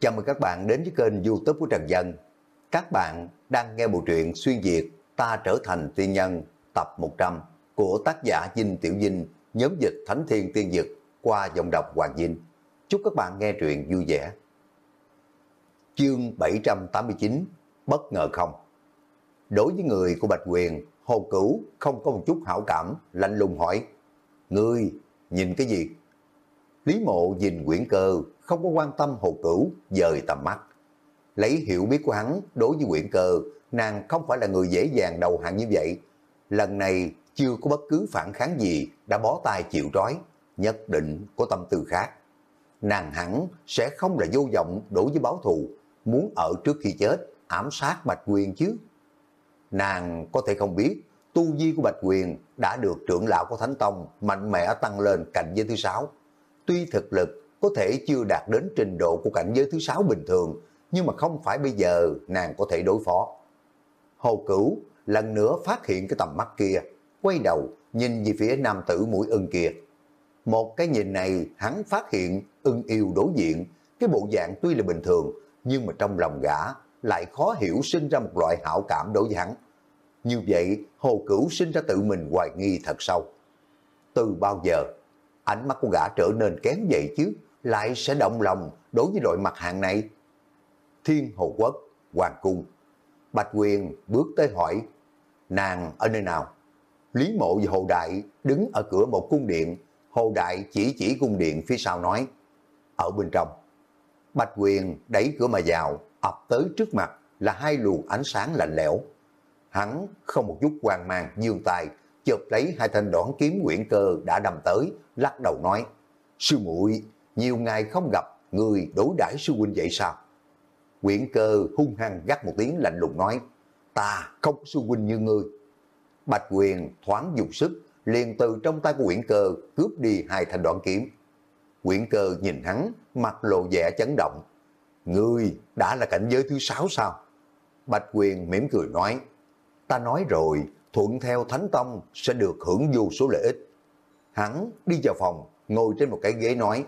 Chào mừng các bạn đến với kênh youtube của Trần Dân. Các bạn đang nghe bộ truyện Xuyên Việt Ta Trở Thành Tiên Nhân tập 100 của tác giả Dinh Tiểu Dinh, nhóm dịch Thánh Thiên Tiên Dực qua giọng đọc Hoàng Dinh. Chúc các bạn nghe truyện vui vẻ. Chương 789 Bất ngờ không Đối với người của Bạch Quyền, Hồ Cửu không có một chút hảo cảm, lạnh lùng hỏi Ngươi nhìn cái gì? Lý mộ nhìn quyển cơ, không có quan tâm hồ cửu, dời tầm mắt. Lấy hiểu biết của hắn đối với quyển cơ, nàng không phải là người dễ dàng đầu hàng như vậy. Lần này chưa có bất cứ phản kháng gì, đã bó tay chịu trói, nhất định có tâm tư khác. Nàng hẳn sẽ không là vô vọng đối với báo thù, muốn ở trước khi chết, ám sát Bạch Quyền chứ. Nàng có thể không biết, tu vi của Bạch Quyền đã được trưởng lão của Thánh Tông mạnh mẽ tăng lên cạnh giới thứ sáu. Tuy thực lực có thể chưa đạt đến trình độ của cảnh giới thứ sáu bình thường, nhưng mà không phải bây giờ nàng có thể đối phó. Hồ Cửu lần nữa phát hiện cái tầm mắt kia, quay đầu nhìn về phía nam tử mũi ưng kia. Một cái nhìn này hắn phát hiện ưng yêu đối diện, cái bộ dạng tuy là bình thường, nhưng mà trong lòng gã lại khó hiểu sinh ra một loại hảo cảm đối với hắn. Như vậy, Hồ Cửu sinh ra tự mình hoài nghi thật sâu. Từ bao giờ, ánh mắt của gã trở nên kém vậy chứ, lại sẽ động lòng đối với loại mặt hàng này. Thiên Hồ Quốc, Hoàng Cung. Bạch Quyền bước tới hỏi, nàng ở nơi nào? Lý Mộ và Hồ Đại đứng ở cửa một cung điện, Hồ Đại chỉ chỉ cung điện phía sau nói, ở bên trong. Bạch Quyền đẩy cửa mà vào, ập tới trước mặt là hai luồng ánh sáng lạnh lẽo. Hắn không một chút hoang mang dương tài chụp lấy hai thanh đoạn kiếm quyển cơ đã đâm tới, lắc đầu nói, sư muội nhiều ngày không gặp, người đối đãi sư huynh vậy sao? Quyển cơ hung hăng gắt một tiếng lạnh lùng nói, ta không có sư huynh như ngươi. Bạch quyền thoáng dùng sức, liền từ trong tay của quyển cơ cướp đi hai thanh đoạn kiếm. Quyển cơ nhìn hắn, mặt lộ vẻ chấn động. Ngươi đã là cảnh giới thứ sáu sao? Bạch quyền mỉm cười nói, ta nói rồi, thuận theo Thánh Tông sẽ được hưởng vô số lợi ích. Hắn đi vào phòng, ngồi trên một cái ghế nói,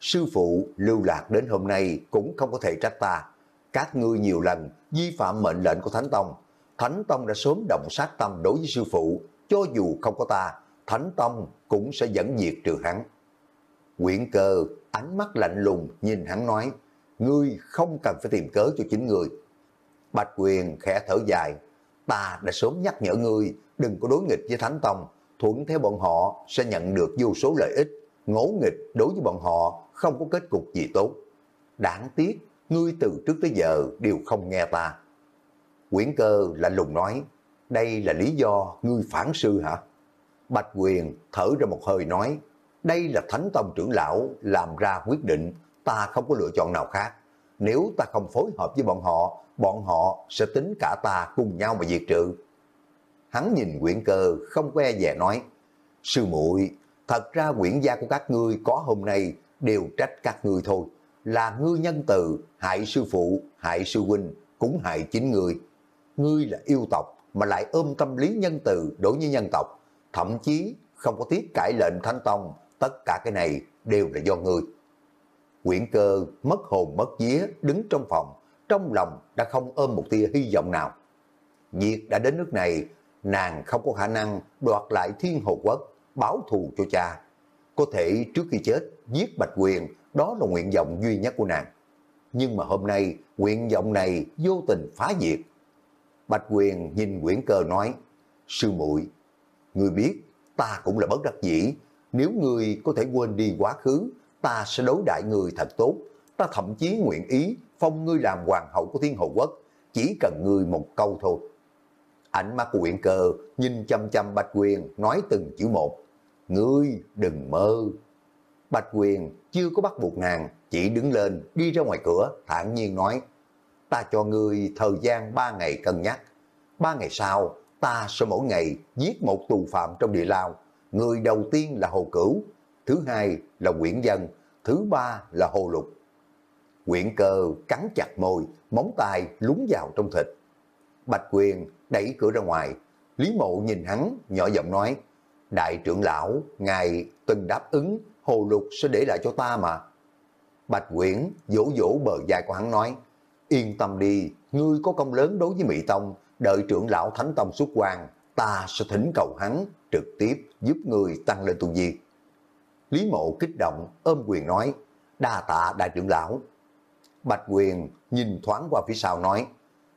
sư phụ lưu lạc đến hôm nay cũng không có thể trách ta. Các ngươi nhiều lần vi phạm mệnh lệnh của Thánh Tông. Thánh Tông đã sớm động sát tâm đối với sư phụ, cho dù không có ta, Thánh Tông cũng sẽ dẫn diệt trừ hắn. Quyển cơ, ánh mắt lạnh lùng nhìn hắn nói, ngươi không cần phải tìm cớ cho chính ngươi. Bạch quyền khẽ thở dài, ta đã sớm nhắc nhở ngươi đừng có đối nghịch với Thánh Tông, thuận theo bọn họ sẽ nhận được vô số lợi ích, ngỗ nghịch đối với bọn họ không có kết cục gì tốt. Đáng tiếc, ngươi từ trước tới giờ đều không nghe ta. Quyển cơ lạnh lùng nói, đây là lý do ngươi phản sư hả? Bạch Quyền thở ra một hơi nói, đây là Thánh Tông trưởng lão làm ra quyết định, ta không có lựa chọn nào khác. Nếu ta không phối hợp với bọn họ, bọn họ sẽ tính cả ta cùng nhau mà diệt trừ. Hắn nhìn quyển cơ không que dè nói, sư muội thật ra quyển gia của các ngươi có hôm nay đều trách các ngươi thôi. Là ngươi nhân từ, hại sư phụ, hại sư huynh, cũng hại chính ngươi. Ngươi là yêu tộc mà lại ôm tâm lý nhân từ đối với nhân tộc, thậm chí không có tiếc cải lệnh thánh tông, tất cả cái này đều là do ngươi. Quyển cơ mất hồn mất vía đứng trong phòng, trong lòng đã không ôm một tia hy vọng nào. Việc đã đến nước này, nàng không có khả năng đoạt lại thiên hồ quốc, báo thù cho cha. Có thể trước khi chết, giết Bạch Quyền, đó là nguyện vọng duy nhất của nàng. Nhưng mà hôm nay, nguyện vọng này vô tình phá diệt. Bạch Quyền nhìn quyển cơ nói, Sư muội người biết, ta cũng là bất đắc dĩ. Nếu người có thể quên đi quá khứ, ta sẽ đối đại người thật tốt. Ta thậm chí nguyện ý phong ngươi làm hoàng hậu của thiên hồ quốc, chỉ cần ngươi một câu thôi. Ánh mắt của quyển cơ nhìn chăm chăm Bạch Quyền nói từng chữ một. Ngươi đừng mơ. Bạch Quyền chưa có bắt buộc nàng, chỉ đứng lên đi ra ngoài cửa, thản nhiên nói. Ta cho ngươi thời gian ba ngày cân nhắc. Ba ngày sau, ta sẽ mỗi ngày giết một tù phạm trong địa lao. Người đầu tiên là Hồ Cửu, thứ hai là Nguyễn Dân, thứ ba là Hồ Lục. Quyển cơ cắn chặt môi, móng tay lúng vào trong thịt. Bạch Quyền đẩy cửa ra ngoài, Lý Mộ nhìn hắn, nhỏ giọng nói, Đại trưởng lão, ngài từng đáp ứng, Hồ Lục sẽ để lại cho ta mà. Bạch Quyển vỗ vỗ bờ vai của hắn nói, yên tâm đi, ngươi có công lớn đối với Mỹ Tông, đợi trưởng lão Thánh Tông xuất quan, ta sẽ thỉnh cầu hắn trực tiếp giúp người tăng lên tu vi. Lý mộ kích động, ôm quyền nói, đa tạ đại trưởng lão. Bạch quyền nhìn thoáng qua phía sau nói,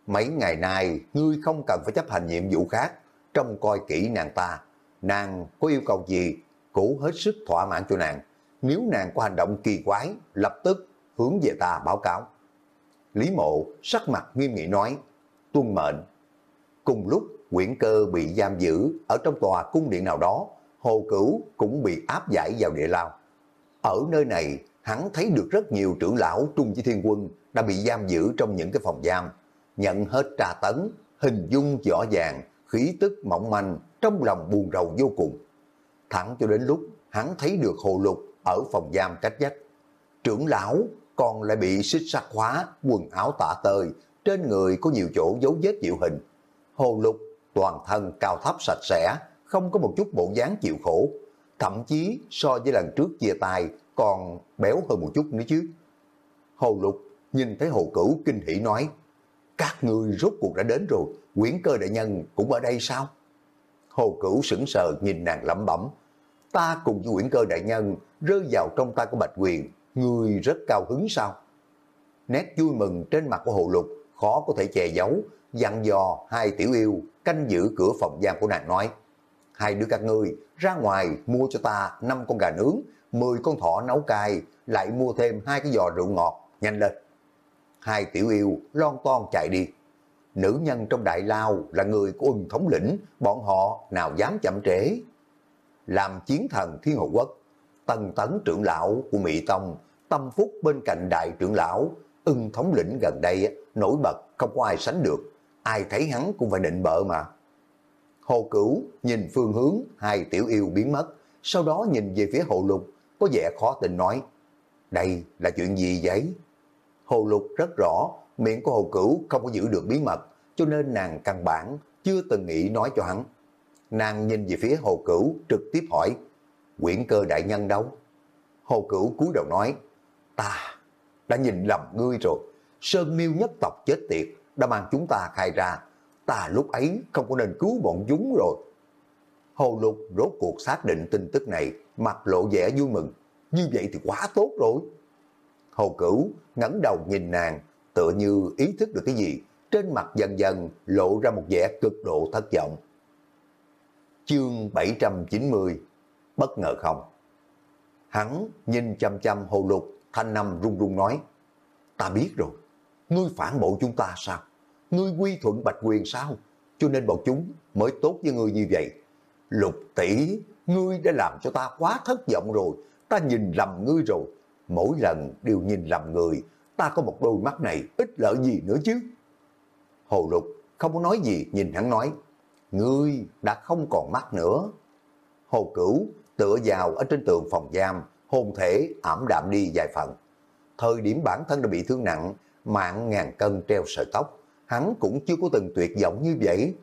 mấy ngày nay ngươi không cần phải chấp hành nhiệm vụ khác, trông coi kỹ nàng ta. Nàng có yêu cầu gì, cũ hết sức thỏa mãn cho nàng. Nếu nàng có hành động kỳ quái, lập tức hướng về ta báo cáo. Lý mộ sắc mặt nghiêm nghị nói, tuân mệnh. Cùng lúc quyển cơ bị giam giữ ở trong tòa cung điện nào đó, Hồ Cửu cũng bị áp giải vào địa lao. Ở nơi này, hắn thấy được rất nhiều trưởng lão Trung Chi Thiên Quân đã bị giam giữ trong những cái phòng giam, nhận hết trà tấn, hình dung rõ ràng, khí tức mỏng manh, trong lòng buồn rầu vô cùng. Thẳng cho đến lúc hắn thấy được hồ lục ở phòng giam cách dách. Trưởng lão còn lại bị xích sắt khóa, quần áo tả tơi, trên người có nhiều chỗ dấu vết diệu hình. Hồ lục toàn thân cao thấp sạch sẽ, không có một chút bộ dáng chịu khổ, thậm chí so với lần trước chia tay còn béo hơn một chút nữa chứ. Hồ Lục nhìn thấy Hồ Cửu kinh hỉ nói, các người rốt cuộc đã đến rồi, quyển cơ đại nhân cũng ở đây sao? Hồ Cửu sững sờ nhìn nàng lẩm bẩm, ta cùng với quyển cơ đại nhân rơi vào trong tay của Bạch Quyền, người rất cao hứng sao? Nét vui mừng trên mặt của Hồ Lục khó có thể che giấu, dặn dò hai tiểu yêu canh giữ cửa phòng giam của nàng nói, hai đứa các ngươi ra ngoài mua cho ta năm con gà nướng, 10 con thỏ nấu cay, lại mua thêm hai cái giò rượu ngọt, nhanh lên. Hai tiểu yêu lon ton chạy đi. Nữ nhân trong đại lao là người của ưng thống lĩnh, bọn họ nào dám chậm trễ. Làm chiến thần thiên hộ quốc, tần tấn trưởng lão của Mỹ Tông, tâm phúc bên cạnh đại trưởng lão, ưng thống lĩnh gần đây nổi bật không có ai sánh được, ai thấy hắn cũng phải định bợ mà. Hồ Cửu nhìn phương hướng hai tiểu yêu biến mất, sau đó nhìn về phía Hồ Lục, có vẻ khó tin nói, đây là chuyện gì vậy? Hồ Lục rất rõ, miệng của Hồ Cửu không có giữ được bí mật, cho nên nàng căn bản chưa từng nghĩ nói cho hắn. Nàng nhìn về phía Hồ Cửu trực tiếp hỏi, quyển cơ đại nhân đâu? Hồ Cửu cúi đầu nói, ta đã nhìn lầm ngươi rồi, Sơn Miêu nhất tộc chết tiệt đã mang chúng ta khai ra, ta lúc ấy không có nên cứu bọn chúng rồi. Hồ Lục rốt cuộc xác định tin tức này, mặt lộ vẻ vui mừng. Như vậy thì quá tốt rồi. Hồ Cửu ngẩng đầu nhìn nàng, tựa như ý thức được cái gì, trên mặt dần dần lộ ra một vẻ cực độ thất vọng. Chương 790 Bất ngờ không? Hắn nhìn chăm chăm hồ lục, thanh năm run run nói, ta biết rồi, ngươi phản bội chúng ta sao? Ngươi quy thuận bạch quyền sao? Cho nên bọn chúng mới tốt với ngươi như vậy. Lục tỷ, ngươi đã làm cho ta quá thất vọng rồi, ta nhìn lầm ngươi rồi. Mỗi lần đều nhìn lầm người, ta có một đôi mắt này ít lợi gì nữa chứ. Hồ Lục không có nói gì nhìn hắn nói, ngươi đã không còn mắt nữa. Hồ Cửu tựa vào ở trên tường phòng giam, hồn thể ảm đạm đi vài phần. Thời điểm bản thân đã bị thương nặng, mạng ngàn cân treo sợi tóc, hắn cũng chưa có từng tuyệt vọng như vậy.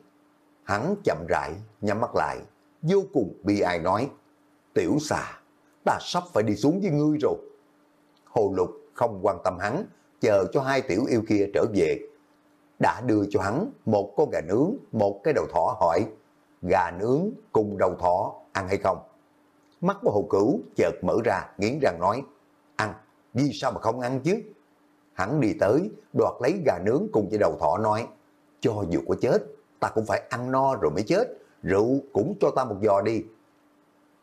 Hắn chậm rãi, nhắm mắt lại, vô cùng bi ai nói, tiểu xà, ta sắp phải đi xuống với ngươi rồi. Hồ Lục không quan tâm hắn, chờ cho hai tiểu yêu kia trở về. Đã đưa cho hắn một con gà nướng, một cái đầu thỏ hỏi, gà nướng cùng đầu thỏ ăn hay không? Mắt của hồ cửu chợt mở ra, nghiến răng nói, ăn, vì sao mà không ăn chứ? Hắn đi tới, đoạt lấy gà nướng cùng với đầu thỏ nói, cho dù có chết, ta cũng phải ăn no rồi mới chết, rượu cũng cho ta một giò đi.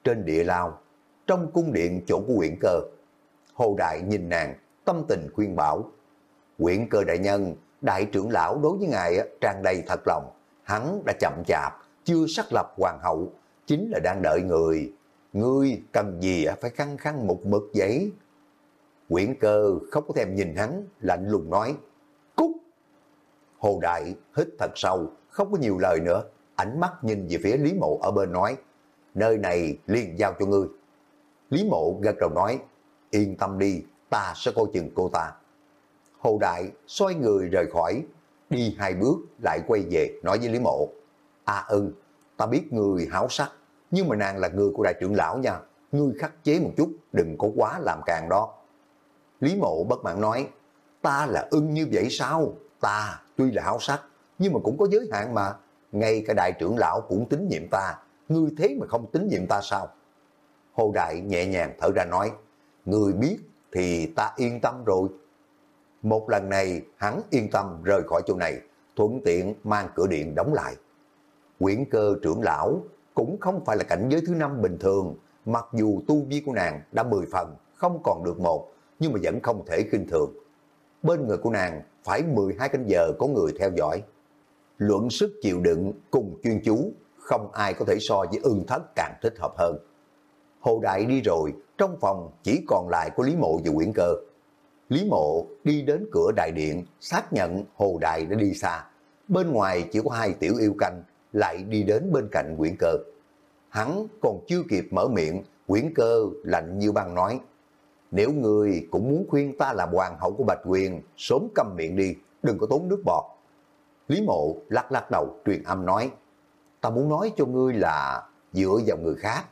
Trên địa lao, trong cung điện chỗ của quyển Cờ. Hồ Đại nhìn nàng, tâm tình khuyên bảo. Quyển cơ đại nhân, đại trưởng lão đối với ngài tràn đầy thật lòng, hắn đã chậm chạp, chưa xác lập hoàng hậu, chính là đang đợi người. Ngươi cần gì phải khăn khăn một mực giấy. Quyển cơ không có thèm nhìn hắn, lạnh lùng nói, cút. Hồ Đại hít thật sâu, không có nhiều lời nữa, ánh mắt nhìn về phía Lý Mộ ở bên nói, nơi này liền giao cho ngươi. Lý Mộ gật đầu nói, yên tâm đi, ta sẽ coi chừng cô ta. Hồ Đại xoay người rời khỏi, đi hai bước lại quay về nói với Lý Mộ, a à, ưng, ta biết người háo sắc, nhưng mà nàng là người của đại trưởng lão nha, ngươi khắc chế một chút, đừng có quá làm càng đó. Lý mộ bất mãn nói, ta là ưng như vậy sao? Ta tuy là háo sắc, nhưng mà cũng có giới hạn mà. Ngay cả đại trưởng lão cũng tín nhiệm ta, ngươi thế mà không tín nhiệm ta sao? Hồ Đại nhẹ nhàng thở ra nói, người biết thì ta yên tâm rồi. Một lần này hắn yên tâm rời khỏi chỗ này, thuận tiện mang cửa điện đóng lại. Quyển cơ trưởng lão cũng không phải là cảnh giới thứ năm bình thường, mặc dù tu vi của nàng đã 10 phần, không còn được một, nhưng mà vẫn không thể kinh thường. Bên người của nàng phải 12 canh giờ có người theo dõi. Luận sức chịu đựng cùng chuyên chú, không ai có thể so với ưng thất càng thích hợp hơn. Hồ Đại đi rồi, trong phòng chỉ còn lại của Lý Mộ và Nguyễn Cơ. Lý Mộ đi đến cửa đại điện, xác nhận Hồ Đại đã đi xa. Bên ngoài chỉ có hai tiểu yêu canh, lại đi đến bên cạnh Nguyễn Cơ. Hắn còn chưa kịp mở miệng, Nguyễn Cơ lạnh như băng nói, nếu người cũng muốn khuyên ta làm hoàng hậu của Bạch Quyền, sớm câm miệng đi, đừng có tốn nước bọt. Lý Mộ lắc lắc đầu truyền âm nói, ta muốn nói cho ngươi là dựa vào người khác,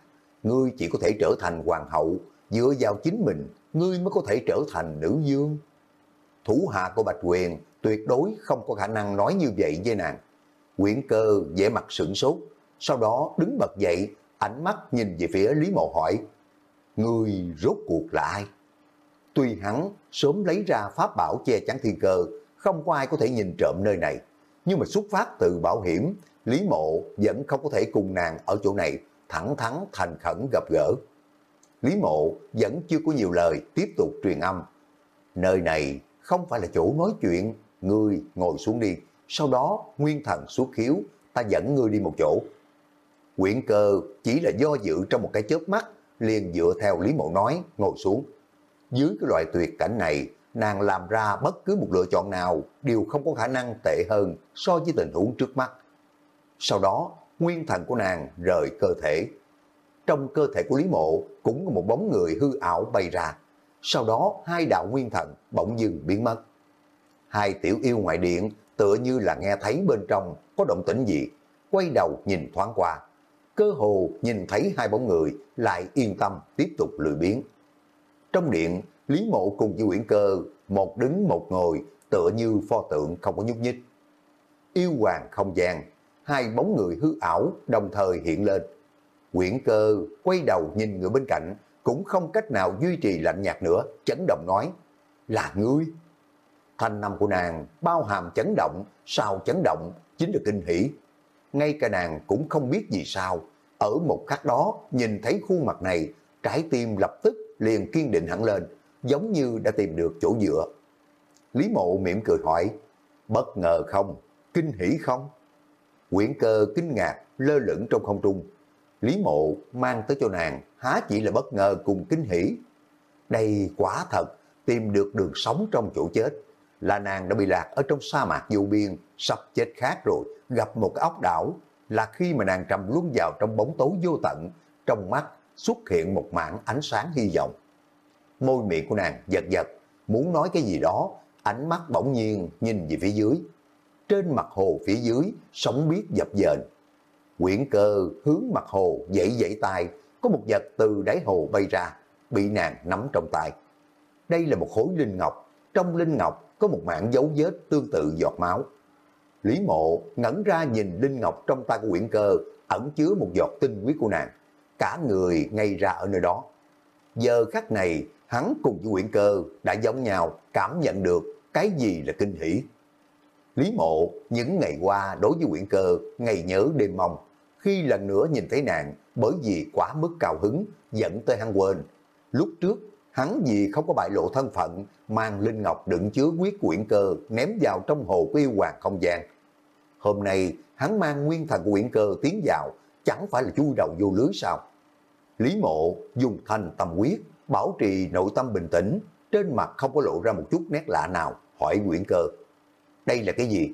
ngươi chỉ có thể trở thành hoàng hậu, dựa vào chính mình, ngươi mới có thể trở thành nữ dương. Thủ hạ của Bạch Quyền tuyệt đối không có khả năng nói như vậy với nàng. Quyển cơ vẻ mặt sửng sốt, sau đó đứng bật dậy, ánh mắt nhìn về phía Lý Mộ hỏi, Ngươi rốt cuộc là ai? Tuy hắn sớm lấy ra pháp bảo che chắn thiên cơ, không có ai có thể nhìn trộm nơi này, nhưng mà xuất phát từ bảo hiểm, Lý Mộ vẫn không có thể cùng nàng ở chỗ này thẳng thắn thành khẩn gặp gỡ. Lý Mộ vẫn chưa có nhiều lời tiếp tục truyền âm. Nơi này không phải là chỗ nói chuyện, ngươi ngồi xuống đi, sau đó nguyên thần xuất khiếu, ta dẫn ngươi đi một chỗ. Quyển cơ chỉ là do dự trong một cái chớp mắt, liền dựa theo Lý Mộ nói, ngồi xuống. Dưới cái loại tuyệt cảnh này, nàng làm ra bất cứ một lựa chọn nào đều không có khả năng tệ hơn so với tình huống trước mắt. Sau đó, nguyên thần của nàng rời cơ thể. Trong cơ thể của Lý Mộ cũng có một bóng người hư ảo bay ra. Sau đó, hai đạo nguyên thần bỗng dừng biến mất. Hai tiểu yêu ngoại điện tựa như là nghe thấy bên trong có động tĩnh gì, quay đầu nhìn thoáng qua. Cơ hồ nhìn thấy hai bóng người lại yên tâm tiếp tục lười biến. Trong điện, Lý Mộ cùng với Nguyễn Cơ, một đứng một ngồi, tựa như pho tượng không có nhúc nhích. Yêu hoàng không gian, hai bóng người hư ảo đồng thời hiện lên. Quyển cơ quay đầu nhìn người bên cạnh, cũng không cách nào duy trì lạnh nhạt nữa, chấn động nói, là ngươi. Thanh năm của nàng bao hàm chấn động, sao chấn động, chính là kinh hỷ. Ngay cả nàng cũng không biết gì sao, ở một khắc đó nhìn thấy khuôn mặt này, trái tim lập tức liền kiên định hẳn lên, giống như đã tìm được chỗ dựa. Lý mộ mỉm cười hỏi, bất ngờ không, kinh hỷ không? Quyển cơ kinh ngạc, lơ lửng trong không trung. Lý mộ mang tới cho nàng, há chỉ là bất ngờ cùng kinh hỉ Đây quả thật, tìm được đường sống trong chỗ chết. Là nàng đã bị lạc ở trong sa mạc vô biên, sắp chết khác rồi, gặp một cái ốc đảo. Là khi mà nàng trầm luân vào trong bóng tối vô tận, trong mắt xuất hiện một mảng ánh sáng hy vọng. Môi miệng của nàng giật giật, muốn nói cái gì đó, ánh mắt bỗng nhiên nhìn về phía dưới. Trên mặt hồ phía dưới, sóng biết dập dềnh. Quyển cơ hướng mặt hồ dãy dãy tay, có một vật từ đáy hồ bay ra, bị nàng nắm trong tay. Đây là một khối linh ngọc, trong linh ngọc có một mảng dấu vết tương tự giọt máu. Lý mộ ngẩn ra nhìn linh ngọc trong tay của quyển cơ, ẩn chứa một giọt tinh huyết của nàng. Cả người ngay ra ở nơi đó. Giờ khắc này, hắn cùng với quyển cơ đã giống nhau cảm nhận được cái gì là kinh hỷ. Lý mộ những ngày qua đối với quyển cơ ngày nhớ đêm mong. Khi lần nữa nhìn thấy nàng, bởi vì quá mức cao hứng, dẫn tới hắn quên. Lúc trước, hắn vì không có bại lộ thân phận, mang Linh Ngọc đựng chứa quyết quyển cơ ném vào trong hồ của yêu hoàng không gian. Hôm nay, hắn mang nguyên thần của quyển cơ tiến vào, chẳng phải là chui đầu vô lưới sao. Lý mộ dùng thành tâm quyết, bảo trì nội tâm bình tĩnh, trên mặt không có lộ ra một chút nét lạ nào, hỏi quyển cơ đây là cái gì?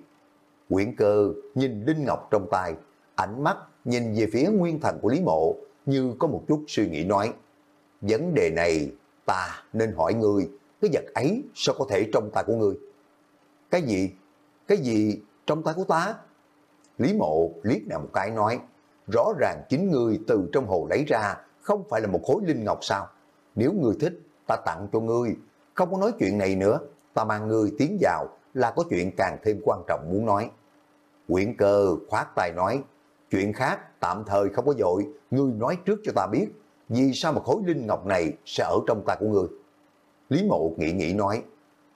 Quyển cơ nhìn Linh Ngọc trong tay, ánh mắt nhìn về phía nguyên thần của Lý Mộ như có một chút suy nghĩ nói. Vấn đề này ta nên hỏi ngươi, cái vật ấy sao có thể trong tay của ngươi? Cái gì? Cái gì trong tay của ta? Lý Mộ liếc nào một cái nói, rõ ràng chính ngươi từ trong hồ lấy ra, không phải là một khối linh ngọc sao? Nếu ngươi thích, ta tặng cho ngươi, không có nói chuyện này nữa, ta mang ngươi tiến vào là có chuyện càng thêm quan trọng muốn nói. Quyển cơ khoát tay nói, chuyện khác tạm thời không có dội, ngươi nói trước cho ta biết, vì sao mà khối linh ngọc này sẽ ở trong tay của ngươi. Lý mộ nghĩ nghĩ nói,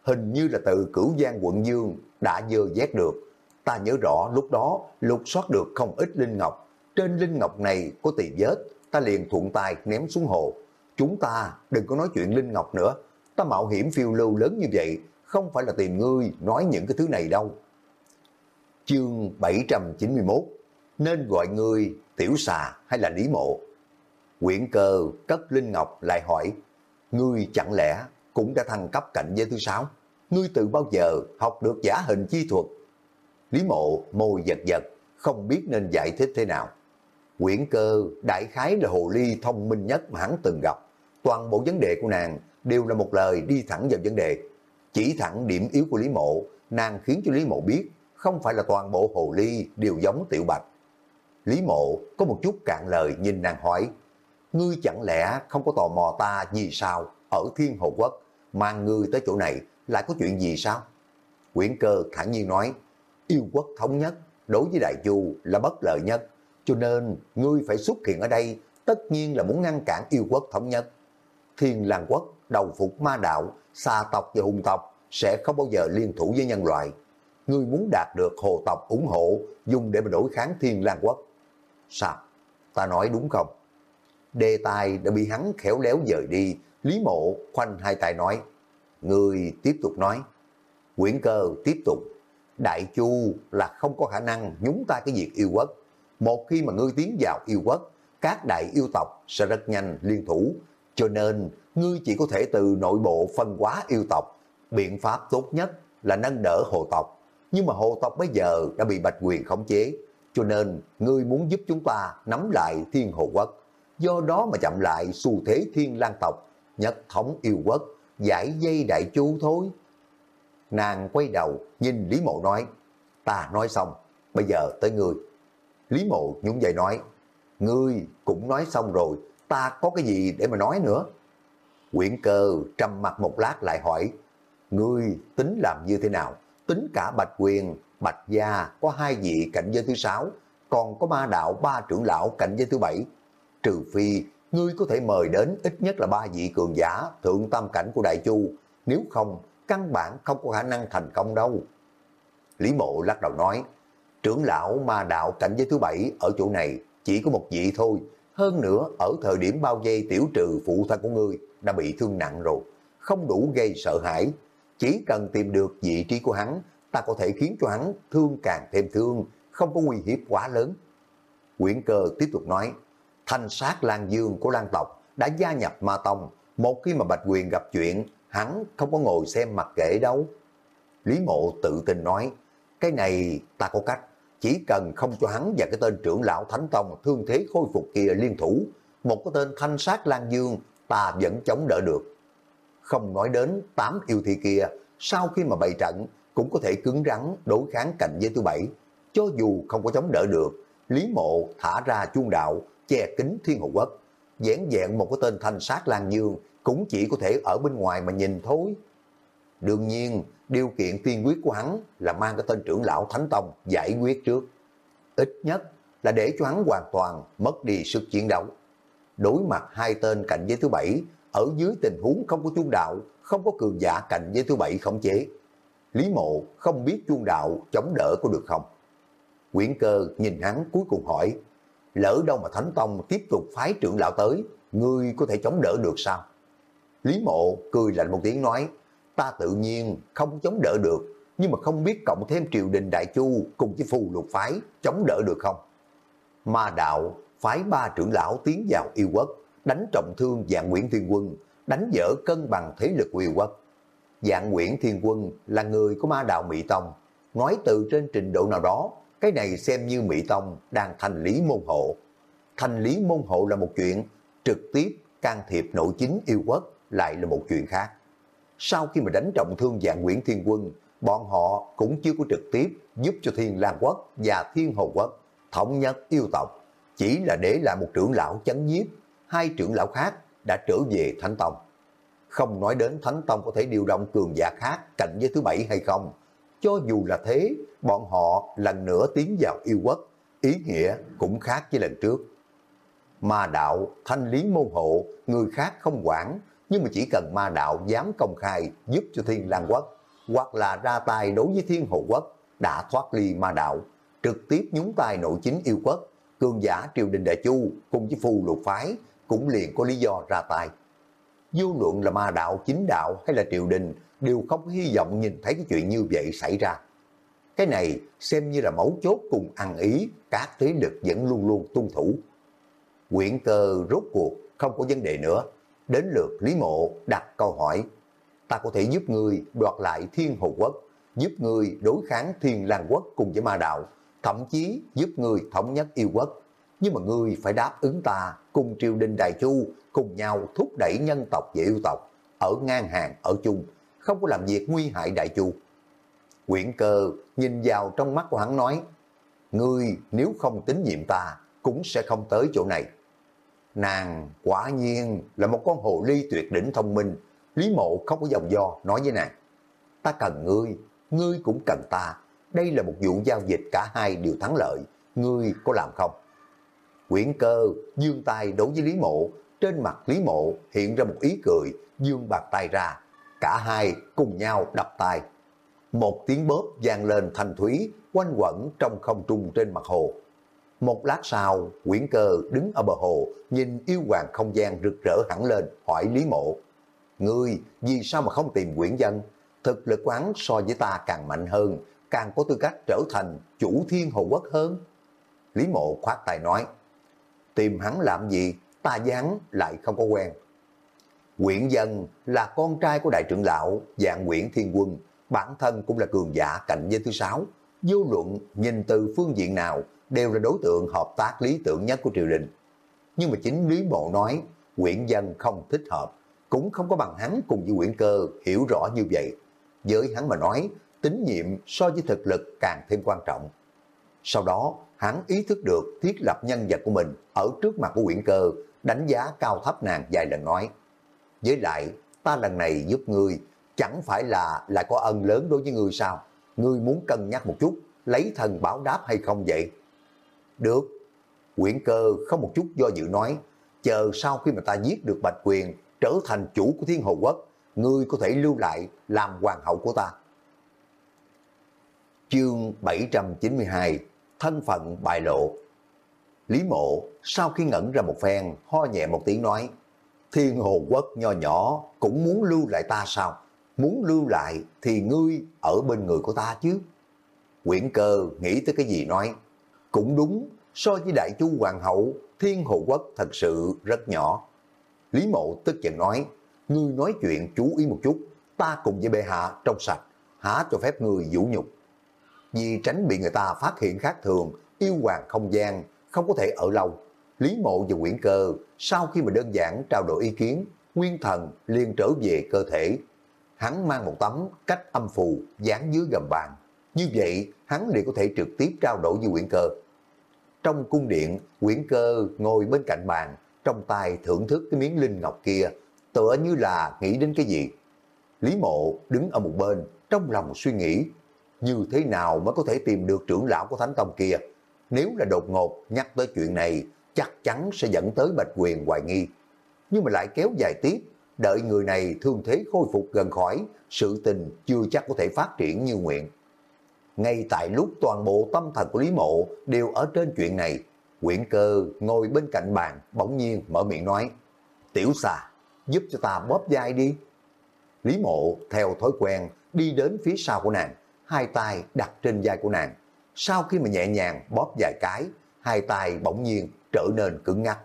hình như là từ cửu giang quận Dương đã dơ vét được. Ta nhớ rõ lúc đó lục soát được không ít linh ngọc, trên linh ngọc này có tỳ vết, ta liền thuận tay ném xuống hồ. Chúng ta đừng có nói chuyện linh ngọc nữa, ta mạo hiểm phiêu lưu lớn như vậy, không phải là tìm ngươi nói những cái thứ này đâu. Chương 791 Nên gọi ngươi tiểu xà hay là lý mộ? Quyển cơ cất Linh Ngọc lại hỏi Ngươi chẳng lẽ cũng đã thăng cấp cảnh giới thứ sáu? Ngươi từ bao giờ học được giả hình chi thuật? Lý mộ môi giật giật, không biết nên giải thích thế nào. Quyển cơ đại khái là hồ ly thông minh nhất mà hắn từng gặp. Toàn bộ vấn đề của nàng đều là một lời đi thẳng vào vấn đề. Chỉ thẳng điểm yếu của Lý mộ, nàng khiến cho Lý mộ biết không phải là toàn bộ hồ ly đều giống tiểu bạch. Lý mộ có một chút cạn lời nhìn nàng hỏi, ngươi chẳng lẽ không có tò mò ta vì sao ở thiên hồ quốc, mang ngươi tới chỗ này lại có chuyện gì sao? Quyển cơ thản nhiên nói, yêu quốc thống nhất đối với Đại Chu là bất lợi nhất, cho nên ngươi phải xuất hiện ở đây tất nhiên là muốn ngăn cản yêu quốc thống nhất. Thiên làng quốc đầu phục ma đạo, xa tộc và hùng tộc sẽ không bao giờ liên thủ với nhân loại. Ngươi muốn đạt được hồ tộc ủng hộ dùng để mà đối kháng Thiên Lang quốc. Sao? Ta nói đúng không? Đề tài đã bị hắn khéo léo dời đi, Lý Mộ khoanh hai tay nói. Ngươi tiếp tục nói. Quyển cơ tiếp tục. Đại Chu là không có khả năng nhúng tay cái việc yêu quốc. Một khi mà ngươi tiến vào yêu quốc, các đại yêu tộc sẽ rất nhanh liên thủ. Cho nên, ngươi chỉ có thể từ nội bộ phân hóa yêu tộc. Biện pháp tốt nhất là nâng đỡ hồ tộc. Nhưng mà hồ tộc bây giờ đã bị bạch quyền khống chế. Cho nên, ngươi muốn giúp chúng ta nắm lại thiên hồ quốc. Do đó mà chậm lại xu thế thiên lang tộc, nhất thống yêu quốc, giải dây đại chu thôi. Nàng quay đầu, nhìn Lý Mộ nói, ta nói xong, bây giờ tới ngươi. Lý Mộ nhún dậy nói, ngươi cũng nói xong rồi, ta có cái gì để mà nói nữa? Quyển cơ trầm mặt một lát lại hỏi, ngươi tính làm như thế nào? Tính cả Bạch Quyền, Bạch Gia có hai vị cảnh giới thứ sáu, còn có ma đạo ba trưởng lão cảnh giới thứ bảy. Trừ phi, ngươi có thể mời đến ít nhất là ba vị cường giả thượng tam cảnh của Đại Chu, nếu không, căn bản không có khả năng thành công đâu. Lý Mộ lắc đầu nói, trưởng lão ma đạo cảnh giới thứ bảy ở chỗ này chỉ có một vị thôi, hơn nữa ở thời điểm bao dây tiểu trừ phụ thân của ngươi đã bị thương nặng rồi, không đủ gây sợ hãi. Chỉ cần tìm được vị trí của hắn, ta có thể khiến cho hắn thương càng thêm thương, không có nguy hiểm quá lớn. Quyển cơ tiếp tục nói, thanh sát Lan Dương của Lan tộc đã gia nhập Ma Tông, một khi mà Bạch Quyền gặp chuyện, hắn không có ngồi xem mặt kể đâu. Lý Mộ tự tin nói, cái này ta có cách, chỉ cần không cho hắn và cái tên trưởng lão Thánh Tông thương thế khôi phục kia liên thủ, một cái tên thanh sát Lan Dương ta vẫn chống đỡ được. Không nói đến tám yêu thi kia, sau khi mà bày trận cũng có thể cứng rắn đối kháng cạnh với thứ bảy. Cho dù không có chống đỡ được, Lý Mộ thả ra chuông đạo, che kính thiên hộ quốc. dán dẹn một cái tên thanh sát Lan Dương cũng chỉ có thể ở bên ngoài mà nhìn thôi. Đương nhiên, điều kiện tiên quyết của hắn là mang cái tên trưởng lão Thánh Tông giải quyết trước. Ít nhất là để cho hắn hoàn toàn mất đi sức chiến đấu. Đối mặt hai tên cạnh giới thứ bảy, ở dưới tình huống không có chuông đạo, không có cường giả cạnh giới thứ bảy khống chế. Lý mộ không biết chuông đạo chống đỡ có được không? Quyển cơ nhìn hắn cuối cùng hỏi, lỡ đâu mà Thánh Tông tiếp tục phái trưởng lão tới, ngươi có thể chống đỡ được sao? Lý mộ cười lạnh một tiếng nói, ta tự nhiên không chống đỡ được, nhưng mà không biết cộng thêm triều đình Đại Chu cùng với phù lục phái chống đỡ được không? Ma đạo phái ba trưởng lão tiến vào yêu quốc, đánh trọng thương dạng Nguyễn Thiên Quân, đánh dở cân bằng thế lực của yêu quốc. Dạng Nguyễn Thiên Quân là người của ma đạo Mỹ Tông, nói từ trên trình độ nào đó, cái này xem như Mỹ Tông đang thành lý môn hộ. Thành lý môn hộ là một chuyện, trực tiếp can thiệp nội chính yêu quốc lại là một chuyện khác. Sau khi mà đánh trọng thương dạng Nguyễn Thiên Quân, bọn họ cũng chưa có trực tiếp giúp cho Thiên Lan Quốc và Thiên Hồ Quốc thống nhất yêu tộc, chỉ là để lại một trưởng lão chấn nhiếp, hai trưởng lão khác đã trở về Thánh Tông. không nói đến Thánh Tông có thể điều động cường giả khác cạnh với thứ bảy hay không. Cho dù là thế, bọn họ lần nữa tiến vào yêu quốc, ý nghĩa cũng khác với lần trước. mà đạo, thanh lý môn hộ, người khác không quản, nhưng mà chỉ cần ma đạo dám công khai giúp cho thiên lang quốc, hoặc là ra tay đối với thiên hồ quốc, đã thoát ly ma đạo, trực tiếp nhúng tay nội chính yêu quốc, cường giả triều đình đại chu cùng với phù lục phái cũng liền có lý do ra tay. Vô luận là ma đạo, chính đạo hay là triều đình đều không hy vọng nhìn thấy cái chuyện như vậy xảy ra. Cái này xem như là mấu chốt cùng ăn ý, các thế lực vẫn luôn luôn tuân thủ. Quyển cơ rốt cuộc, không có vấn đề nữa. Đến lượt Lý Mộ đặt câu hỏi, ta có thể giúp người đoạt lại thiên hồ quốc, giúp người đối kháng thiên lang quốc cùng với ma đạo, thậm chí giúp người thống nhất yêu quốc. Nhưng mà ngươi phải đáp ứng ta cùng triều đình Đại Chu cùng nhau thúc đẩy nhân tộc và yêu tộc ở ngang hàng ở chung, không có làm việc nguy hại Đại Chu. Quyển cơ nhìn vào trong mắt của hắn nói, ngươi nếu không tín nhiệm ta cũng sẽ không tới chỗ này. Nàng quả nhiên là một con hồ ly tuyệt đỉnh thông minh, Lý Mộ không có dòng do nói với nàng. Ta cần ngươi, ngươi cũng cần ta. Đây là một vụ giao dịch cả hai đều thắng lợi, ngươi có làm không? Quyển cơ dương tay đối với Lý Mộ, trên mặt Lý Mộ hiện ra một ý cười, dương bạc tay ra. Cả hai cùng nhau đập tay. Một tiếng bóp vang lên thanh thúy, quanh quẩn trong không trung trên mặt hồ. Một lát sau, quyển cơ đứng ở bờ hồ, nhìn yêu hoàng không gian rực rỡ hẳn lên, hỏi Lý Mộ. Ngươi, vì sao mà không tìm quyển dân? Thực lực quán so với ta càng mạnh hơn, càng có tư cách trở thành chủ thiên hồ quốc hơn. Lý Mộ khoát tài nói, tìm hắn làm gì, ta với lại không có quen. Quyển dân là con trai của đại trưởng lão, dạng Nguyễn Thiên Quân, bản thân cũng là cường giả cạnh với thứ sáu. Vô luận nhìn từ phương diện nào đều là đối tượng hợp tác lý tưởng nhất của triều đình. Nhưng mà chính Lý Mộ nói, quyển dân không thích hợp, cũng không có bằng hắn cùng với quyển cơ hiểu rõ như vậy. Với hắn mà nói, tín nhiệm so với thực lực càng thêm quan trọng. Sau đó, hắn ý thức được thiết lập nhân vật của mình ở trước mặt của quyển cơ, đánh giá cao thấp nàng vài lần nói. Với lại, ta lần này giúp ngươi, chẳng phải là lại có ân lớn đối với ngươi sao? Ngươi muốn cân nhắc một chút, lấy thần báo đáp hay không vậy? Được. Quyển cơ không một chút do dự nói, chờ sau khi mà ta giết được Bạch Quyền, trở thành chủ của Thiên Hồ Quốc, ngươi có thể lưu lại làm hoàng hậu của ta. Chương 792 Thân phận bại lộ Lý mộ sau khi ngẩn ra một phen, ho nhẹ một tiếng nói, Thiên Hồ Quốc nho nhỏ cũng muốn lưu lại ta sao? Muốn lưu lại thì ngươi ở bên người của ta chứ. Quyển cơ nghĩ tới cái gì nói, cũng đúng, so với đại chu hoàng hậu, Thiên Hồ Quốc thật sự rất nhỏ. Lý mộ tức giận nói, ngươi nói chuyện chú ý một chút, ta cùng với bệ hạ trong sạch, há cho phép ngươi vũ nhục. Vì tránh bị người ta phát hiện khác thường, yêu hoàng không gian, không có thể ở lâu. Lý mộ và nguyễn cơ, sau khi mà đơn giản trao đổi ý kiến, nguyên thần liền trở về cơ thể. Hắn mang một tấm cách âm phù dán dưới gầm bàn. Như vậy, hắn liền có thể trực tiếp trao đổi với quyển cơ. Trong cung điện, quyển cơ ngồi bên cạnh bàn, trong tay thưởng thức cái miếng linh ngọc kia, tựa như là nghĩ đến cái gì. Lý mộ đứng ở một bên, trong lòng suy nghĩ, như thế nào mới có thể tìm được trưởng lão của Thánh Tông kia. Nếu là đột ngột nhắc tới chuyện này, chắc chắn sẽ dẫn tới Bạch Quyền hoài nghi. Nhưng mà lại kéo dài tiếp, đợi người này thương thế khôi phục gần khỏi, sự tình chưa chắc có thể phát triển như nguyện. Ngay tại lúc toàn bộ tâm thần của Lý Mộ đều ở trên chuyện này, Quyển cơ ngồi bên cạnh bàn, bỗng nhiên mở miệng nói, Tiểu xà, giúp cho ta bóp vai đi. Lý mộ theo thói quen đi đến phía sau của nàng, hai tay đặt trên vai của nàng. Sau khi mà nhẹ nhàng bóp vài cái, hai tay bỗng nhiên trở nên cứng ngắc.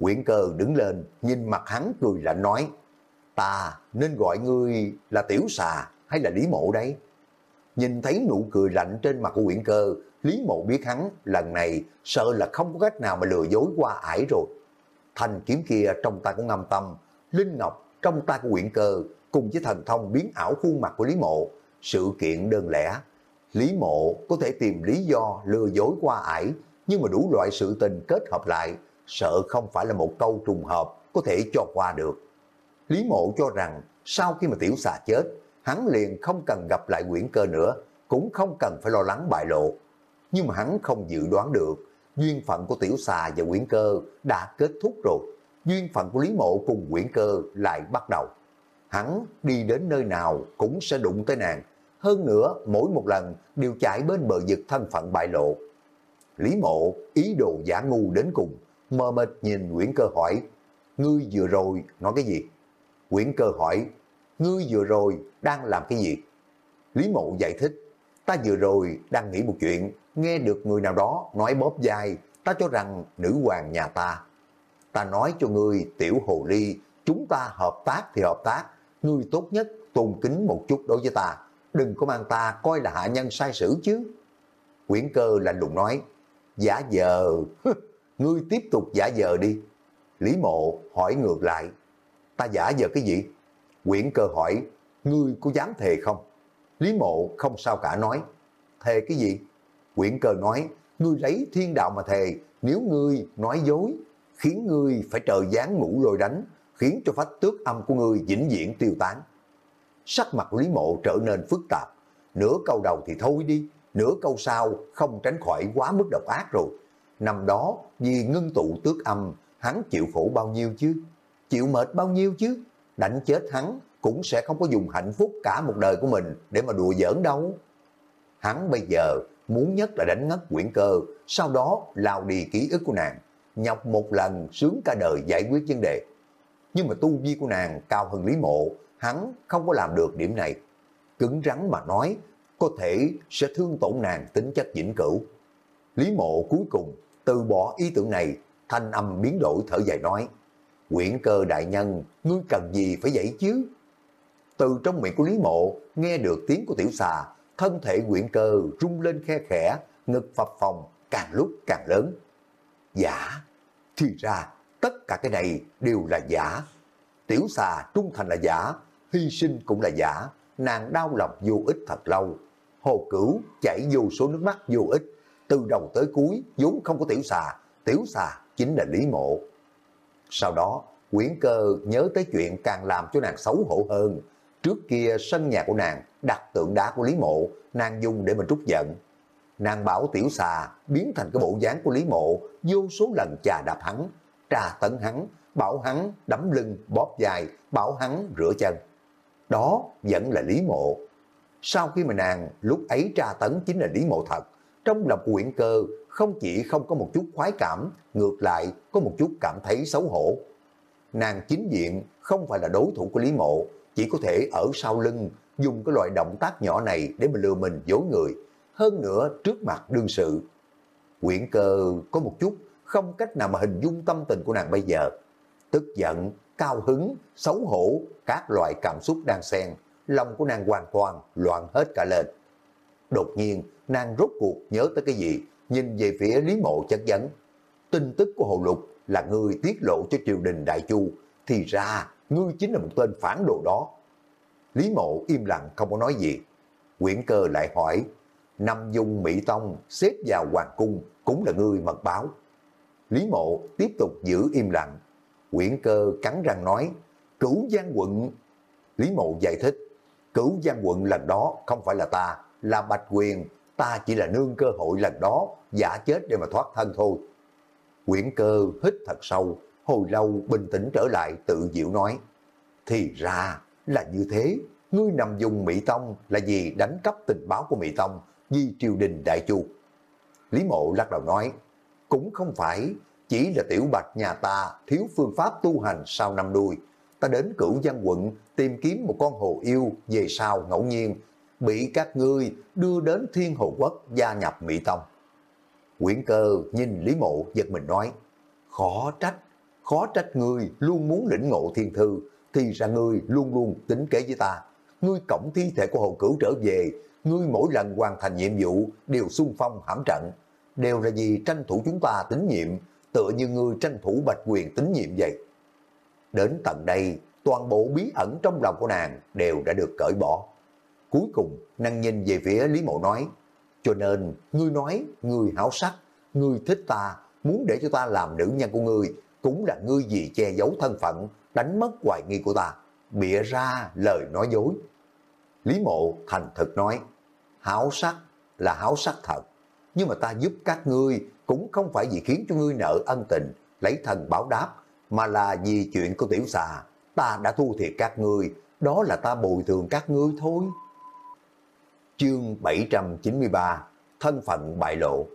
Quyển cơ đứng lên, nhìn mặt hắn cười lạnh nói, ta nên gọi ngươi là tiểu xà hay là lý mộ đấy? Nhìn thấy nụ cười lạnh trên mặt của Nguyễn cơ, Lý Mộ biết hắn lần này sợ là không có cách nào mà lừa dối qua ải rồi. thành kiếm kia trong tay của ngâm tâm, Linh Ngọc trong tay của Nguyễn cơ, cùng với thần thông biến ảo khuôn mặt của Lý Mộ, sự kiện đơn lẻ. Lý Mộ có thể tìm lý do lừa dối qua ải, nhưng mà đủ loại sự tình kết hợp lại, sợ không phải là một câu trùng hợp có thể cho qua được. Lý Mộ cho rằng sau khi mà tiểu xà chết, hắn liền không cần gặp lại Nguyễn Cơ nữa, cũng không cần phải lo lắng bại lộ. Nhưng mà hắn không dự đoán được, duyên phận của tiểu xà và Nguyễn Cơ đã kết thúc rồi. Duyên phận của Lý Mộ cùng Nguyễn Cơ lại bắt đầu. Hắn đi đến nơi nào cũng sẽ đụng tới nàng. Hơn nữa, mỗi một lần đều chạy bên bờ vực thân phận bại lộ. Lý Mộ ý đồ giả ngu đến cùng, mơ mệt nhìn Nguyễn Cơ hỏi, ngươi vừa rồi nói cái gì? Nguyễn Cơ hỏi, ngươi vừa rồi đang làm cái gì? Lý Mộ giải thích, ta vừa rồi đang nghĩ một chuyện, nghe được người nào đó nói bóp dài, ta cho rằng nữ hoàng nhà ta. Ta nói cho ngươi tiểu hồ ly, chúng ta hợp tác thì hợp tác, ngươi tốt nhất tôn kính một chút đối với ta, đừng có mang ta coi là hạ nhân sai sử chứ. Quyển cơ lạnh lùng nói, giả giờ, ngươi tiếp tục giả giờ đi. Lý mộ hỏi ngược lại, ta giả giờ cái gì? Quyển cơ hỏi, ngươi có dám thề không? Lý mộ không sao cả nói, thề cái gì? Quyển cơ nói, ngươi lấy thiên đạo mà thề, nếu ngươi nói dối, khiến ngươi phải trời giáng ngủ rồi đánh, khiến cho phách tước âm của ngươi vĩnh viễn tiêu tán. Sắc mặt Lý Mộ trở nên phức tạp, nửa câu đầu thì thôi đi, nửa câu sau không tránh khỏi quá mức độc ác rồi. Năm đó vì ngưng tụ tước âm, hắn chịu khổ bao nhiêu chứ? Chịu mệt bao nhiêu chứ? Đánh chết hắn cũng sẽ không có dùng hạnh phúc cả một đời của mình để mà đùa giỡn đâu. Hắn bây giờ muốn nhất là đánh ngất quyển cơ, sau đó lao đi ký ức của nàng, nhọc một lần sướng cả đời giải quyết vấn đề. Nhưng mà tu vi của nàng cao hơn Lý Mộ, hắn không có làm được điểm này. Cứng rắn mà nói, có thể sẽ thương tổn nàng tính chất vĩnh cửu. Lý Mộ cuối cùng từ bỏ ý tưởng này, thanh âm biến đổi thở dài nói, quyển cơ đại nhân, ngươi cần gì phải vậy chứ? Từ trong miệng của Lý Mộ, nghe được tiếng của tiểu xà, thân thể quyển cơ rung lên khe khẽ, ngực phập phòng, càng lúc càng lớn. Giả, thì ra tất cả cái này đều là giả. Tiểu xà trung thành là giả, hy sinh cũng là giả, nàng đau lòng vô ích thật lâu. Hồ cửu chảy vô số nước mắt vô ích, từ đầu tới cuối vốn không có tiểu xà, tiểu xà chính là Lý Mộ. Sau đó, quyển cơ nhớ tới chuyện càng làm cho nàng xấu hổ hơn. Trước kia sân nhà của nàng đặt tượng đá của Lý Mộ, nàng dùng để mình trút giận. Nàng bảo tiểu xà biến thành cái bộ dáng của Lý Mộ, vô số lần trà đạp hắn, trà tấn hắn, bảo hắn đấm lưng, bóp dài, bảo hắn rửa chân. Đó vẫn là Lý Mộ. Sau khi mà nàng lúc ấy tra tấn chính là Lý Mộ thật, trong lòng của Cơ không chỉ không có một chút khoái cảm, ngược lại có một chút cảm thấy xấu hổ. Nàng chính diện không phải là đối thủ của Lý Mộ, chỉ có thể ở sau lưng dùng cái loại động tác nhỏ này để mà lừa mình dối người. Hơn nữa trước mặt đương sự. Quyển cơ có một chút không cách nào mà hình dung tâm tình của nàng bây giờ. Tức giận, cao hứng, xấu hổ, các loại cảm xúc đang xen, lòng của nàng hoàn toàn loạn hết cả lên. Đột nhiên, nàng rốt cuộc nhớ tới cái gì, nhìn về phía Lý Mộ chất vấn. Tin tức của Hồ Lục là ngươi tiết lộ cho triều đình Đại Chu, thì ra ngươi chính là một tên phản đồ đó. Lý Mộ im lặng không có nói gì. Quyển cơ lại hỏi, Nam Dung Mỹ Tông xếp vào Hoàng Cung cũng là ngươi mật báo. Lý Mộ tiếp tục giữ im lặng. Quyển cơ cắn răng nói, cửu giang quận. Lý Mộ giải thích, cửu giang quận lần đó không phải là ta, là Bạch Quyền, ta chỉ là nương cơ hội lần đó, giả chết để mà thoát thân thôi. Quyển cơ hít thật sâu, hồi lâu bình tĩnh trở lại tự diệu nói, thì ra là như thế, ngươi nằm dùng Mỹ Tông là vì đánh cắp tình báo của Mỹ Tông, di triều đình Đại Chu. Lý Mộ lắc đầu nói, cũng không phải, chỉ là tiểu bạch nhà ta thiếu phương pháp tu hành sau năm đuôi. Ta đến cửu văn quận tìm kiếm một con hồ yêu về sau ngẫu nhiên, bị các ngươi đưa đến thiên hồ quốc gia nhập Mỹ Tông. Quyển cơ nhìn Lý Mộ giật mình nói, khó trách, khó trách ngươi luôn muốn lĩnh ngộ thiên thư, thì ra ngươi luôn luôn tính kế với ta. Ngươi cổng thi thể của hồ cửu trở về, ngươi mỗi lần hoàn thành nhiệm vụ đều xung phong hãm trận, đều là vì tranh thủ chúng ta tín nhiệm, tựa như ngươi tranh thủ bạch quyền tín nhiệm vậy. Đến tận đây, toàn bộ bí ẩn trong lòng của nàng đều đã được cởi bỏ. Cuối cùng, nàng nhìn về phía Lý Mộ nói, cho nên, ngươi nói, ngươi hảo sắc, ngươi thích ta, muốn để cho ta làm nữ nhân của ngươi, cũng là ngươi vì che giấu thân phận, đánh mất hoài nghi của ta. bịa ra lời nói dối. Lý mộ thành thực nói, háo sắc là háo sắc thật, nhưng mà ta giúp các ngươi cũng không phải vì khiến cho ngươi nợ ân tình, lấy thần báo đáp, mà là vì chuyện của tiểu xà, ta đã thu thiệt các ngươi, đó là ta bồi thường các ngươi thôi. Chương 793 Thân phận bại lộ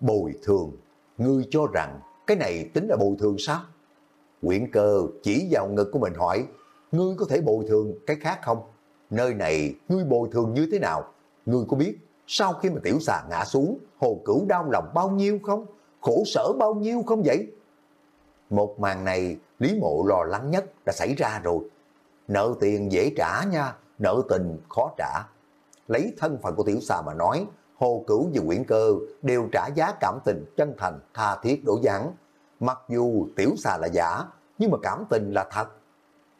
Bồi thường, ngươi cho rằng cái này tính là bồi thường sao? Quyển cơ chỉ vào ngực của mình hỏi, ngươi có thể bồi thường cái khác không? Nơi này ngươi bồi thường như thế nào? Ngươi có biết sau khi mà tiểu xà ngã xuống, hồ cửu đau lòng bao nhiêu không? Khổ sở bao nhiêu không vậy? Một màn này, Lý Mộ lo lắng nhất đã xảy ra rồi. Nợ tiền dễ trả nha, nợ tình khó trả. Lấy thân phận của tiểu xà mà nói, hồ cửu và quyển cơ đều trả giá cảm tình chân thành, tha thiết đổ giảng. Mặc dù tiểu xà là giả, nhưng mà cảm tình là thật.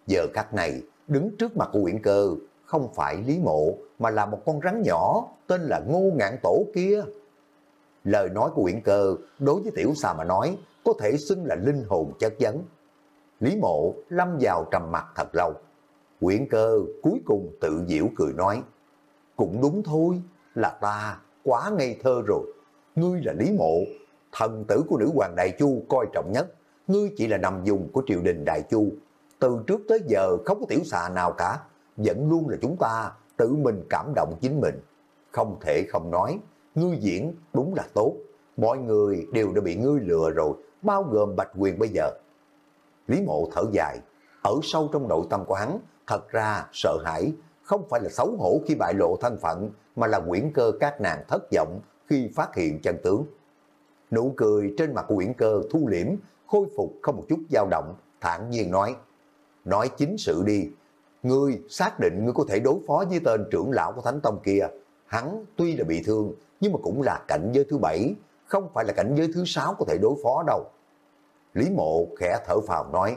Giờ khắc này, đứng trước mặt của quyển cơ, không phải Lý Mộ, mà là một con rắn nhỏ, tên là Ngô Ngạn Tổ kia. Lời nói của quyển cơ, đối với tiểu xà mà nói, có thể xưng là linh hồn chất vấn. Lý Mộ lâm vào trầm mặt thật lâu. Quyển cơ cuối cùng tự diễu cười nói, cũng đúng thôi, là ta quá ngây thơ rồi. Ngươi là Lý Mộ, thần tử của nữ hoàng Đại Chu coi trọng nhất. Ngươi chỉ là nằm dùng của triều đình Đại Chu. Từ trước tới giờ không có tiểu xà nào cả. Vẫn luôn là chúng ta tự mình cảm động chính mình. Không thể không nói, ngươi diễn đúng là tốt. Mọi người đều đã bị ngươi lừa rồi, bao gồm Bạch Quyền bây giờ. Lý Mộ thở dài, ở sâu trong nội tâm của hắn, thật ra sợ hãi, không phải là xấu hổ khi bại lộ thân phận, mà là quyển cơ các nàng thất vọng khi phát hiện chân tướng. Nụ cười trên mặt của quyển cơ thu liễm, khôi phục không một chút dao động, thản nhiên nói, nói chính sự đi, ngươi xác định ngươi có thể đối phó với tên trưởng lão của Thánh Tông kia, hắn tuy là bị thương, nhưng mà cũng là cảnh giới thứ bảy, không phải là cảnh giới thứ sáu có thể đối phó đâu. Lý mộ khẽ thở phào nói,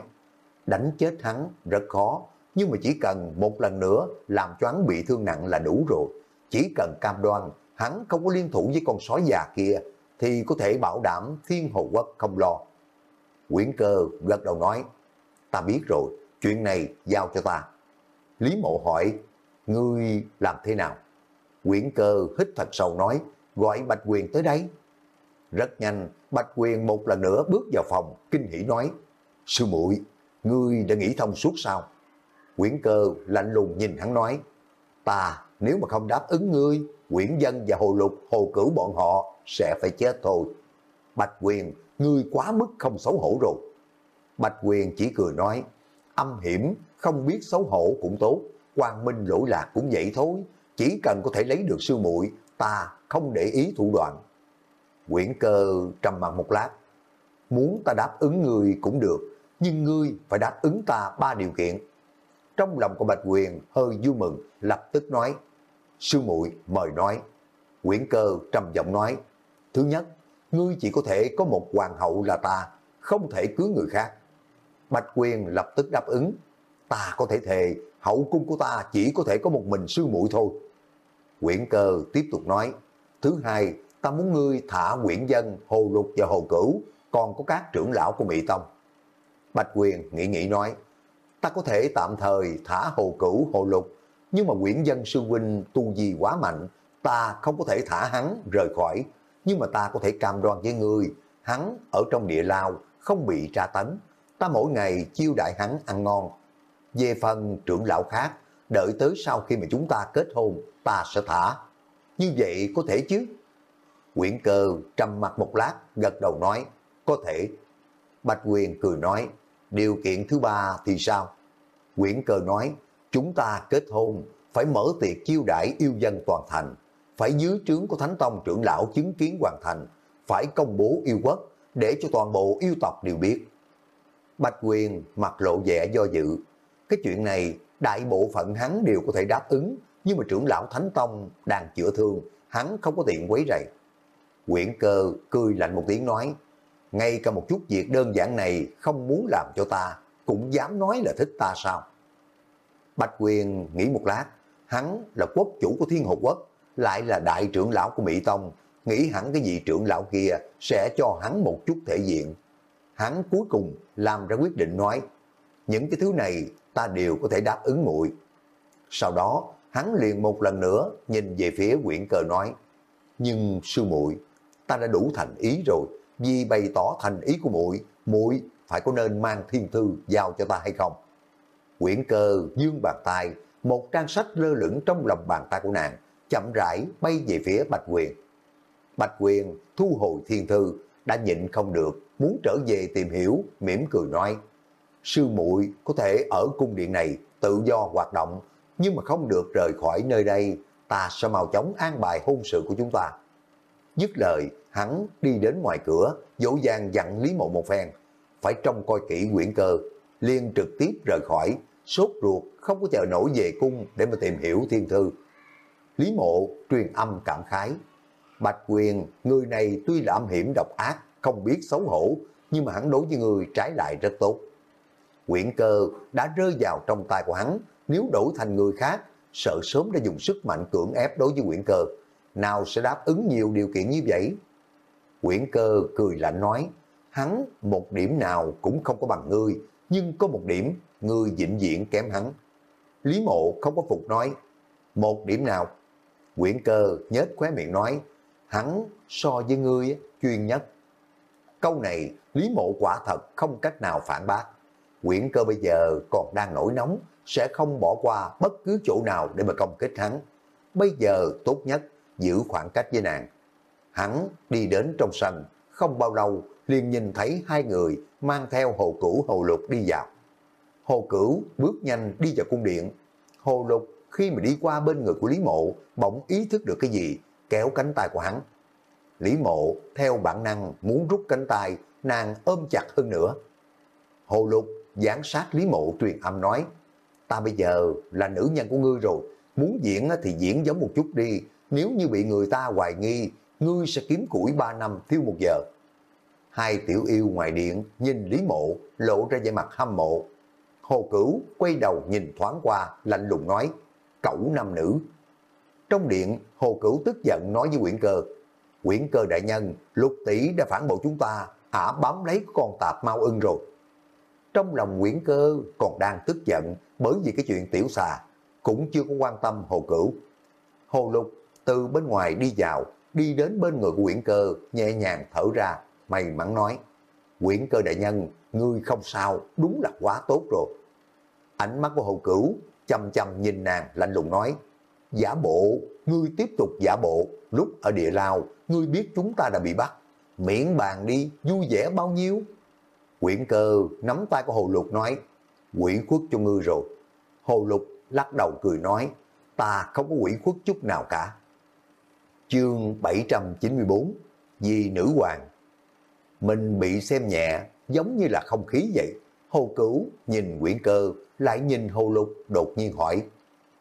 đánh chết hắn rất khó, nhưng mà chỉ cần một lần nữa làm cho hắn bị thương nặng là đủ rồi. Chỉ cần cam đoan hắn không có liên thủ với con sói già kia, thì có thể bảo đảm thiên hồ quốc không lo. Quyển cơ gật đầu nói, ta biết rồi, chuyện này giao cho ta. Lý mộ hỏi, ngươi làm thế nào? Quyển cơ hít thật sâu nói, gọi Bạch Quyền tới đây. Rất nhanh, Bạch Quyền một lần nữa bước vào phòng, kinh hỉ nói, Sư muội ngươi đã nghĩ thông suốt sao? Quyển cơ lạnh lùng nhìn hắn nói, ta nếu mà không đáp ứng ngươi, quyển dân và hồ lục, hồ cửu bọn họ sẽ phải chết thôi. Bạch Quyền, ngươi quá mức không xấu hổ rồi. Bạch Quyền chỉ cười nói, âm hiểm, không biết xấu hổ cũng tốt, quang minh lỗi lạc cũng vậy thôi, chỉ cần có thể lấy được sư muội ta không để ý thủ đoạn. Quyển cơ trầm mặt một lát, muốn ta đáp ứng ngươi cũng được, nhưng ngươi phải đáp ứng ta ba điều kiện. Trong lòng của Bạch Quyền hơi vui mừng, lập tức nói, sư muội mời nói. Nguyễn cơ trầm giọng nói, thứ nhất, ngươi chỉ có thể có một hoàng hậu là ta, không thể cưới người khác. Bạch Quyền lập tức đáp ứng, ta có thể thề, hậu cung của ta chỉ có thể có một mình sư muội thôi. Nguyễn cơ tiếp tục nói, thứ hai, ta muốn ngươi thả Nguyễn dân, hồ lục và hồ cửu, còn có các trưởng lão của Mỹ Tông. Bạch Quyền nghĩ nghĩ nói, ta có thể tạm thời thả hồ cửu, hồ lục, nhưng mà nguyễn dân sư huynh tu gì quá mạnh, ta không có thể thả hắn rời khỏi, nhưng mà ta có thể cam đoan với người hắn ở trong địa lao không bị tra tấn, ta mỗi ngày chiêu đại hắn ăn ngon. Về phần trưởng lão khác, đợi tới sau khi mà chúng ta kết hôn, ta sẽ thả. Như vậy có thể chứ? nguyễn cơ trầm mặt một lát, gật đầu nói, có thể. Bạch Quyền cười nói, điều kiện thứ ba thì sao? Nguyễn cơ nói, chúng ta kết hôn, phải mở tiệc chiêu đãi yêu dân toàn thành, phải dưới trướng của Thánh Tông trưởng lão chứng kiến hoàn thành, phải công bố yêu quốc, để cho toàn bộ yêu tộc đều biết. Bạch Quyền mặt lộ vẻ do dự. Cái chuyện này, đại bộ phận hắn đều có thể đáp ứng, nhưng mà trưởng lão Thánh Tông đang chữa thương, hắn không có tiện quấy rầy. Quyển cơ cười lạnh một tiếng nói, ngay cả một chút việc đơn giản này không muốn làm cho ta, cũng dám nói là thích ta sao? Bạch Quyền nghĩ một lát, hắn là quốc chủ của Thiên Hồ Quốc, lại là đại trưởng lão của Mỹ Tông, nghĩ hẳn cái gì trưởng lão kia sẽ cho hắn một chút thể diện. Hắn cuối cùng làm ra quyết định nói, những cái thứ này ta đều có thể đáp ứng muội. Sau đó, hắn liền một lần nữa nhìn về phía quyển cờ nói, nhưng sư muội ta đã đủ thành ý rồi, vì bày tỏ thành ý của muội muội phải có nên mang thiên thư giao cho ta hay không? Quyển cơ dương bàn tay, một trang sách lơ lửng trong lòng bàn tay của nàng, chậm rãi bay về phía Bạch Quyền. Bạch Quyền thu hồi thiên thư, đã nhịn không được, muốn trở về tìm hiểu, mỉm cười nói, sư muội có thể ở cung điện này tự do hoạt động, nhưng mà không được rời khỏi nơi đây, ta sẽ mau chóng an bài hôn sự của chúng ta. Dứt lời, hắn đi đến ngoài cửa, dỗ dàng dặn Lý Mộ một phen, phải trông coi kỹ quyển cơ, liền trực tiếp rời khỏi, sốt ruột không có chờ nổi về cung để mà tìm hiểu thiên thư. Lý Mộ truyền âm cảm khái, Bạch Quyền, người này tuy là âm hiểm độc ác, không biết xấu hổ, nhưng mà hắn đối với người trái lại rất tốt. Quyển cơ đã rơi vào trong tay của hắn, nếu đổi thành người khác, sợ sớm đã dùng sức mạnh cưỡng ép đối với quyển cơ. Nào sẽ đáp ứng nhiều điều kiện như vậy? Quyển cơ cười lạnh nói, hắn một điểm nào cũng không có bằng ngươi, nhưng có một điểm, ngươi vĩnh viễn kém hắn. Lý mộ không có phục nói, một điểm nào? Quyển cơ nhếch khóe miệng nói, hắn so với ngươi chuyên nhất. Câu này Lý mộ quả thật không cách nào phản bác. Quyển cơ bây giờ còn đang nổi nóng, sẽ không bỏ qua bất cứ chỗ nào để mà công kích hắn. Bây giờ tốt nhất giữ khoảng cách với nàng. Hắn đi đến trong sân, không bao lâu liền nhìn thấy hai người mang theo hồ cửu hồ lục đi vào. Hồ cửu bước nhanh đi vào cung điện. Hồ lục khi mà đi qua bên người của Lý Mộ bỗng ý thức được cái gì, kéo cánh tay của hắn. Lý Mộ theo bản năng muốn rút cánh tay, nàng ôm chặt hơn nữa. Hồ lục gián sát Lý Mộ truyền âm nói, ta bây giờ là nữ nhân của ngươi rồi, muốn diễn thì diễn giống một chút đi, nếu như bị người ta hoài nghi, ngươi sẽ kiếm củi 3 năm thiêu một giờ. Hai tiểu yêu ngoài điện nhìn Lý Mộ lộ ra vẻ mặt hâm mộ. Hồ Cửu quay đầu nhìn thoáng qua lạnh lùng nói, cẩu nam nữ. Trong điện, Hồ Cửu tức giận nói với Nguyễn Cơ, Nguyễn Cơ đại nhân, lục tỷ đã phản bội chúng ta, ả bám lấy con tạp mau ưng rồi. Trong lòng Nguyễn Cơ còn đang tức giận bởi vì cái chuyện tiểu xà, cũng chưa có quan tâm Hồ Cửu. Hồ Lục từ bên ngoài đi vào, đi đến bên người của Quyển Cơ, nhẹ nhàng thở ra, may mắn nói, Quyển Cơ đại nhân, ngươi không sao, đúng là quá tốt rồi. Ánh mắt của Hồ Cửu chăm chăm nhìn nàng lạnh lùng nói, giả bộ, ngươi tiếp tục giả bộ, lúc ở địa lao, ngươi biết chúng ta đã bị bắt, miễn bàn đi, vui vẻ bao nhiêu. Quyển cơ nắm tay của Hồ Lục nói, quỷ khuất cho ngươi rồi. Hồ Lục lắc đầu cười nói, ta không có quỷ khuất chút nào cả. Chương 794 Vì nữ hoàng Mình bị xem nhẹ giống như là không khí vậy. Hồ Cửu nhìn quyển cơ lại nhìn Hồ Lục đột nhiên hỏi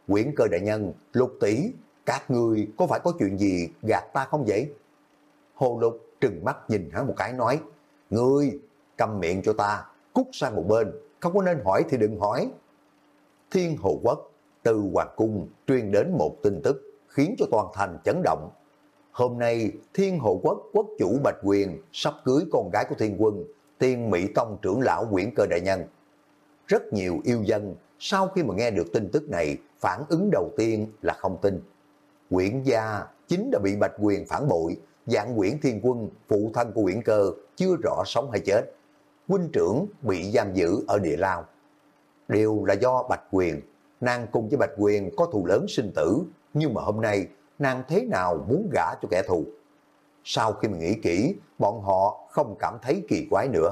Quyển cơ đại nhân, Lục tỷ các người có phải có chuyện gì gạt ta không vậy? Hồ Lục trừng mắt nhìn hắn một cái nói Ngươi cầm miệng cho ta, cút sang một bên, không có nên hỏi thì đừng hỏi. Thiên Hồ Quốc từ Hoàng Cung truyền đến một tin tức khiến cho toàn thành chấn động. Hôm nay, Thiên Hộ Quốc quốc chủ Bạch Quyền sắp cưới con gái của Thiên Quân, Tiên Mỹ Tông trưởng lão Nguyễn Cơ Đại Nhân. Rất nhiều yêu dân sau khi mà nghe được tin tức này phản ứng đầu tiên là không tin. Nguyễn gia chính đã bị Bạch Quyền phản bội, dạng Nguyễn Thiên Quân, phụ thân của Nguyễn Cơ, chưa rõ sống hay chết. Huynh trưởng bị giam giữ ở địa lao. Đều là do Bạch Quyền nàng cùng với Bạch Quyền có thù lớn sinh tử, nhưng mà hôm nay nàng thế nào muốn gả cho kẻ thù. Sau khi mình nghĩ kỹ, bọn họ không cảm thấy kỳ quái nữa.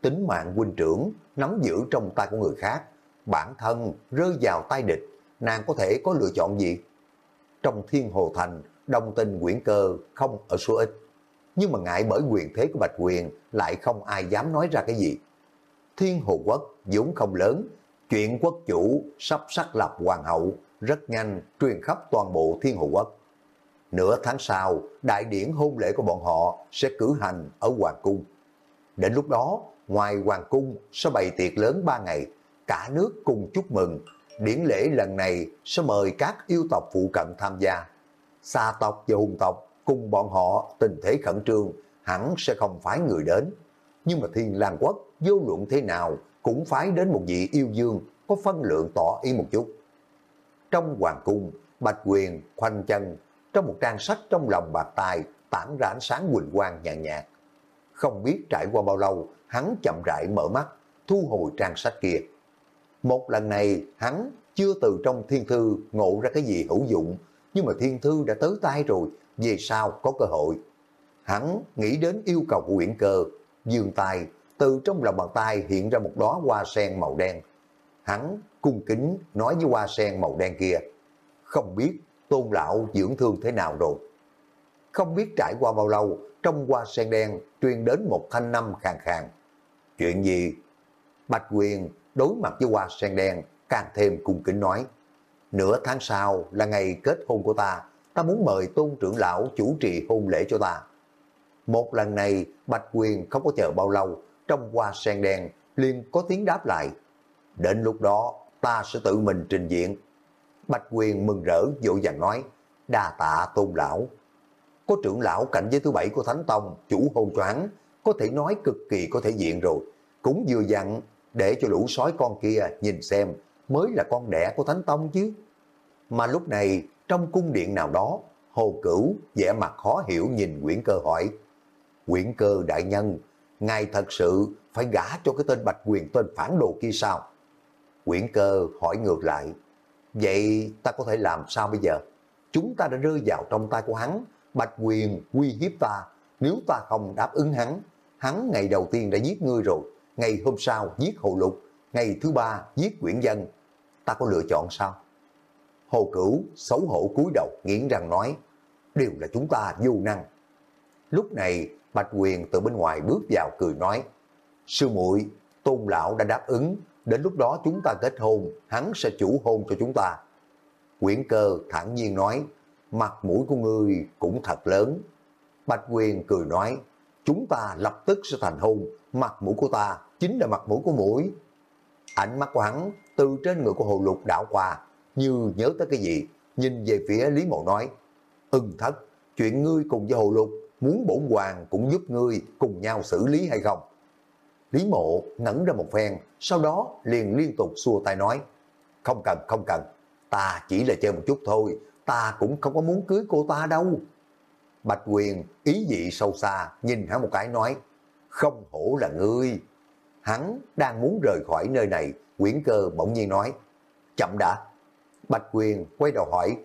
Tính mạng huynh trưởng nắm giữ trong tay của người khác, bản thân rơi vào tay địch, nàng có thể có lựa chọn gì? Trong thiên hồ thành, đồng tình quyển cơ không ở số ít. Nhưng mà ngại bởi quyền thế của Bạch Quyền lại không ai dám nói ra cái gì. Thiên hồ quốc vốn không lớn, Chuyện quốc chủ sắp xác lập hoàng hậu rất nhanh truyền khắp toàn bộ thiên hồ quốc. Nửa tháng sau, đại điển hôn lễ của bọn họ sẽ cử hành ở Hoàng Cung. Đến lúc đó, ngoài Hoàng Cung sẽ bày tiệc lớn ba ngày, cả nước cùng chúc mừng. Điển lễ lần này sẽ mời các yêu tộc phụ cận tham gia. xa tộc và hùng tộc cùng bọn họ tình thế khẩn trương, hẳn sẽ không phái người đến. Nhưng mà Thiên Lang Quốc vô luận thế nào cũng phái đến một vị yêu dương có phân lượng tỏ ý một chút. Trong hoàng cung, Bạch Quyền khoanh chân trong một trang sách trong lòng bạc tài tản ra ánh sáng quỳnh quang nhàn nhạt. Không biết trải qua bao lâu, hắn chậm rãi mở mắt, thu hồi trang sách kia. Một lần này, hắn chưa từ trong thiên thư ngộ ra cái gì hữu dụng, nhưng mà thiên thư đã tới tay rồi, về sau có cơ hội. Hắn nghĩ đến yêu cầu của Uyển Cơ, dường tay, từ trong lòng bàn tay hiện ra một đóa hoa sen màu đen. Hắn cung kính nói với hoa sen màu đen kia, không biết tôn lão dưỡng thương thế nào rồi. Không biết trải qua bao lâu, trong hoa sen đen truyền đến một thanh năm khàn khàn. Chuyện gì? Bạch Quyền đối mặt với hoa sen đen càng thêm cung kính nói. Nửa tháng sau là ngày kết hôn của ta, ta muốn mời tôn trưởng lão chủ trì hôn lễ cho ta. Một lần này, Bạch Quyền không có chờ bao lâu, trong hoa sen đen liền có tiếng đáp lại. Đến lúc đó, ta sẽ tự mình trình diện. Bạch Quyền mừng rỡ dỗ dàng nói, đa tạ tôn lão. Có trưởng lão cảnh giới thứ bảy của Thánh Tông, chủ hôn choáng, có thể nói cực kỳ có thể diện rồi. Cũng vừa dặn để cho lũ sói con kia nhìn xem mới là con đẻ của Thánh Tông chứ. Mà lúc này, trong cung điện nào đó, Hồ Cửu vẻ mặt khó hiểu nhìn Nguyễn Cơ hỏi, Nguyễn Cơ đại nhân, ngài thật sự phải gả cho cái tên Bạch Quyền tên phản đồ kia sao? Quyển Cơ hỏi ngược lại, vậy ta có thể làm sao bây giờ? Chúng ta đã rơi vào trong tay của hắn, Bạch Quyền uy hiếp ta, nếu ta không đáp ứng hắn, hắn ngày đầu tiên đã giết ngươi rồi, ngày hôm sau giết Hồ Lục, ngày thứ ba giết Quyển Dân, ta có lựa chọn sao? Hồ Cửu xấu hổ cúi đầu nghiến răng nói, đều là chúng ta vô năng. Lúc này Bạch Quyền từ bên ngoài bước vào cười nói, sư muội tôn lão đã đáp ứng, đến lúc đó chúng ta kết hôn, hắn sẽ chủ hôn cho chúng ta. Quyển cơ thẳng nhiên nói, mặt mũi của ngươi cũng thật lớn. Bạch Quyền cười nói, chúng ta lập tức sẽ thành hôn, mặt mũi của ta chính là mặt mũi của mũi. Ánh mắt của hắn từ trên người của hồ lục đảo qua, như nhớ tới cái gì, nhìn về phía Lý Mộ nói, ưng thất, chuyện ngươi cùng với hồ lục, muốn bổn hoàng cũng giúp ngươi cùng nhau xử lý hay không? Lý Mộ ngẩn ra một phen, sau đó liền liên tục xua tay nói, không cần, không cần, ta chỉ là chơi một chút thôi, ta cũng không có muốn cưới cô ta đâu. Bạch Quyền ý dị sâu xa, nhìn hắn một cái nói, không hổ là ngươi. Hắn đang muốn rời khỏi nơi này, quyển cơ bỗng nhiên nói, chậm đã. Bạch Quyền quay đầu hỏi,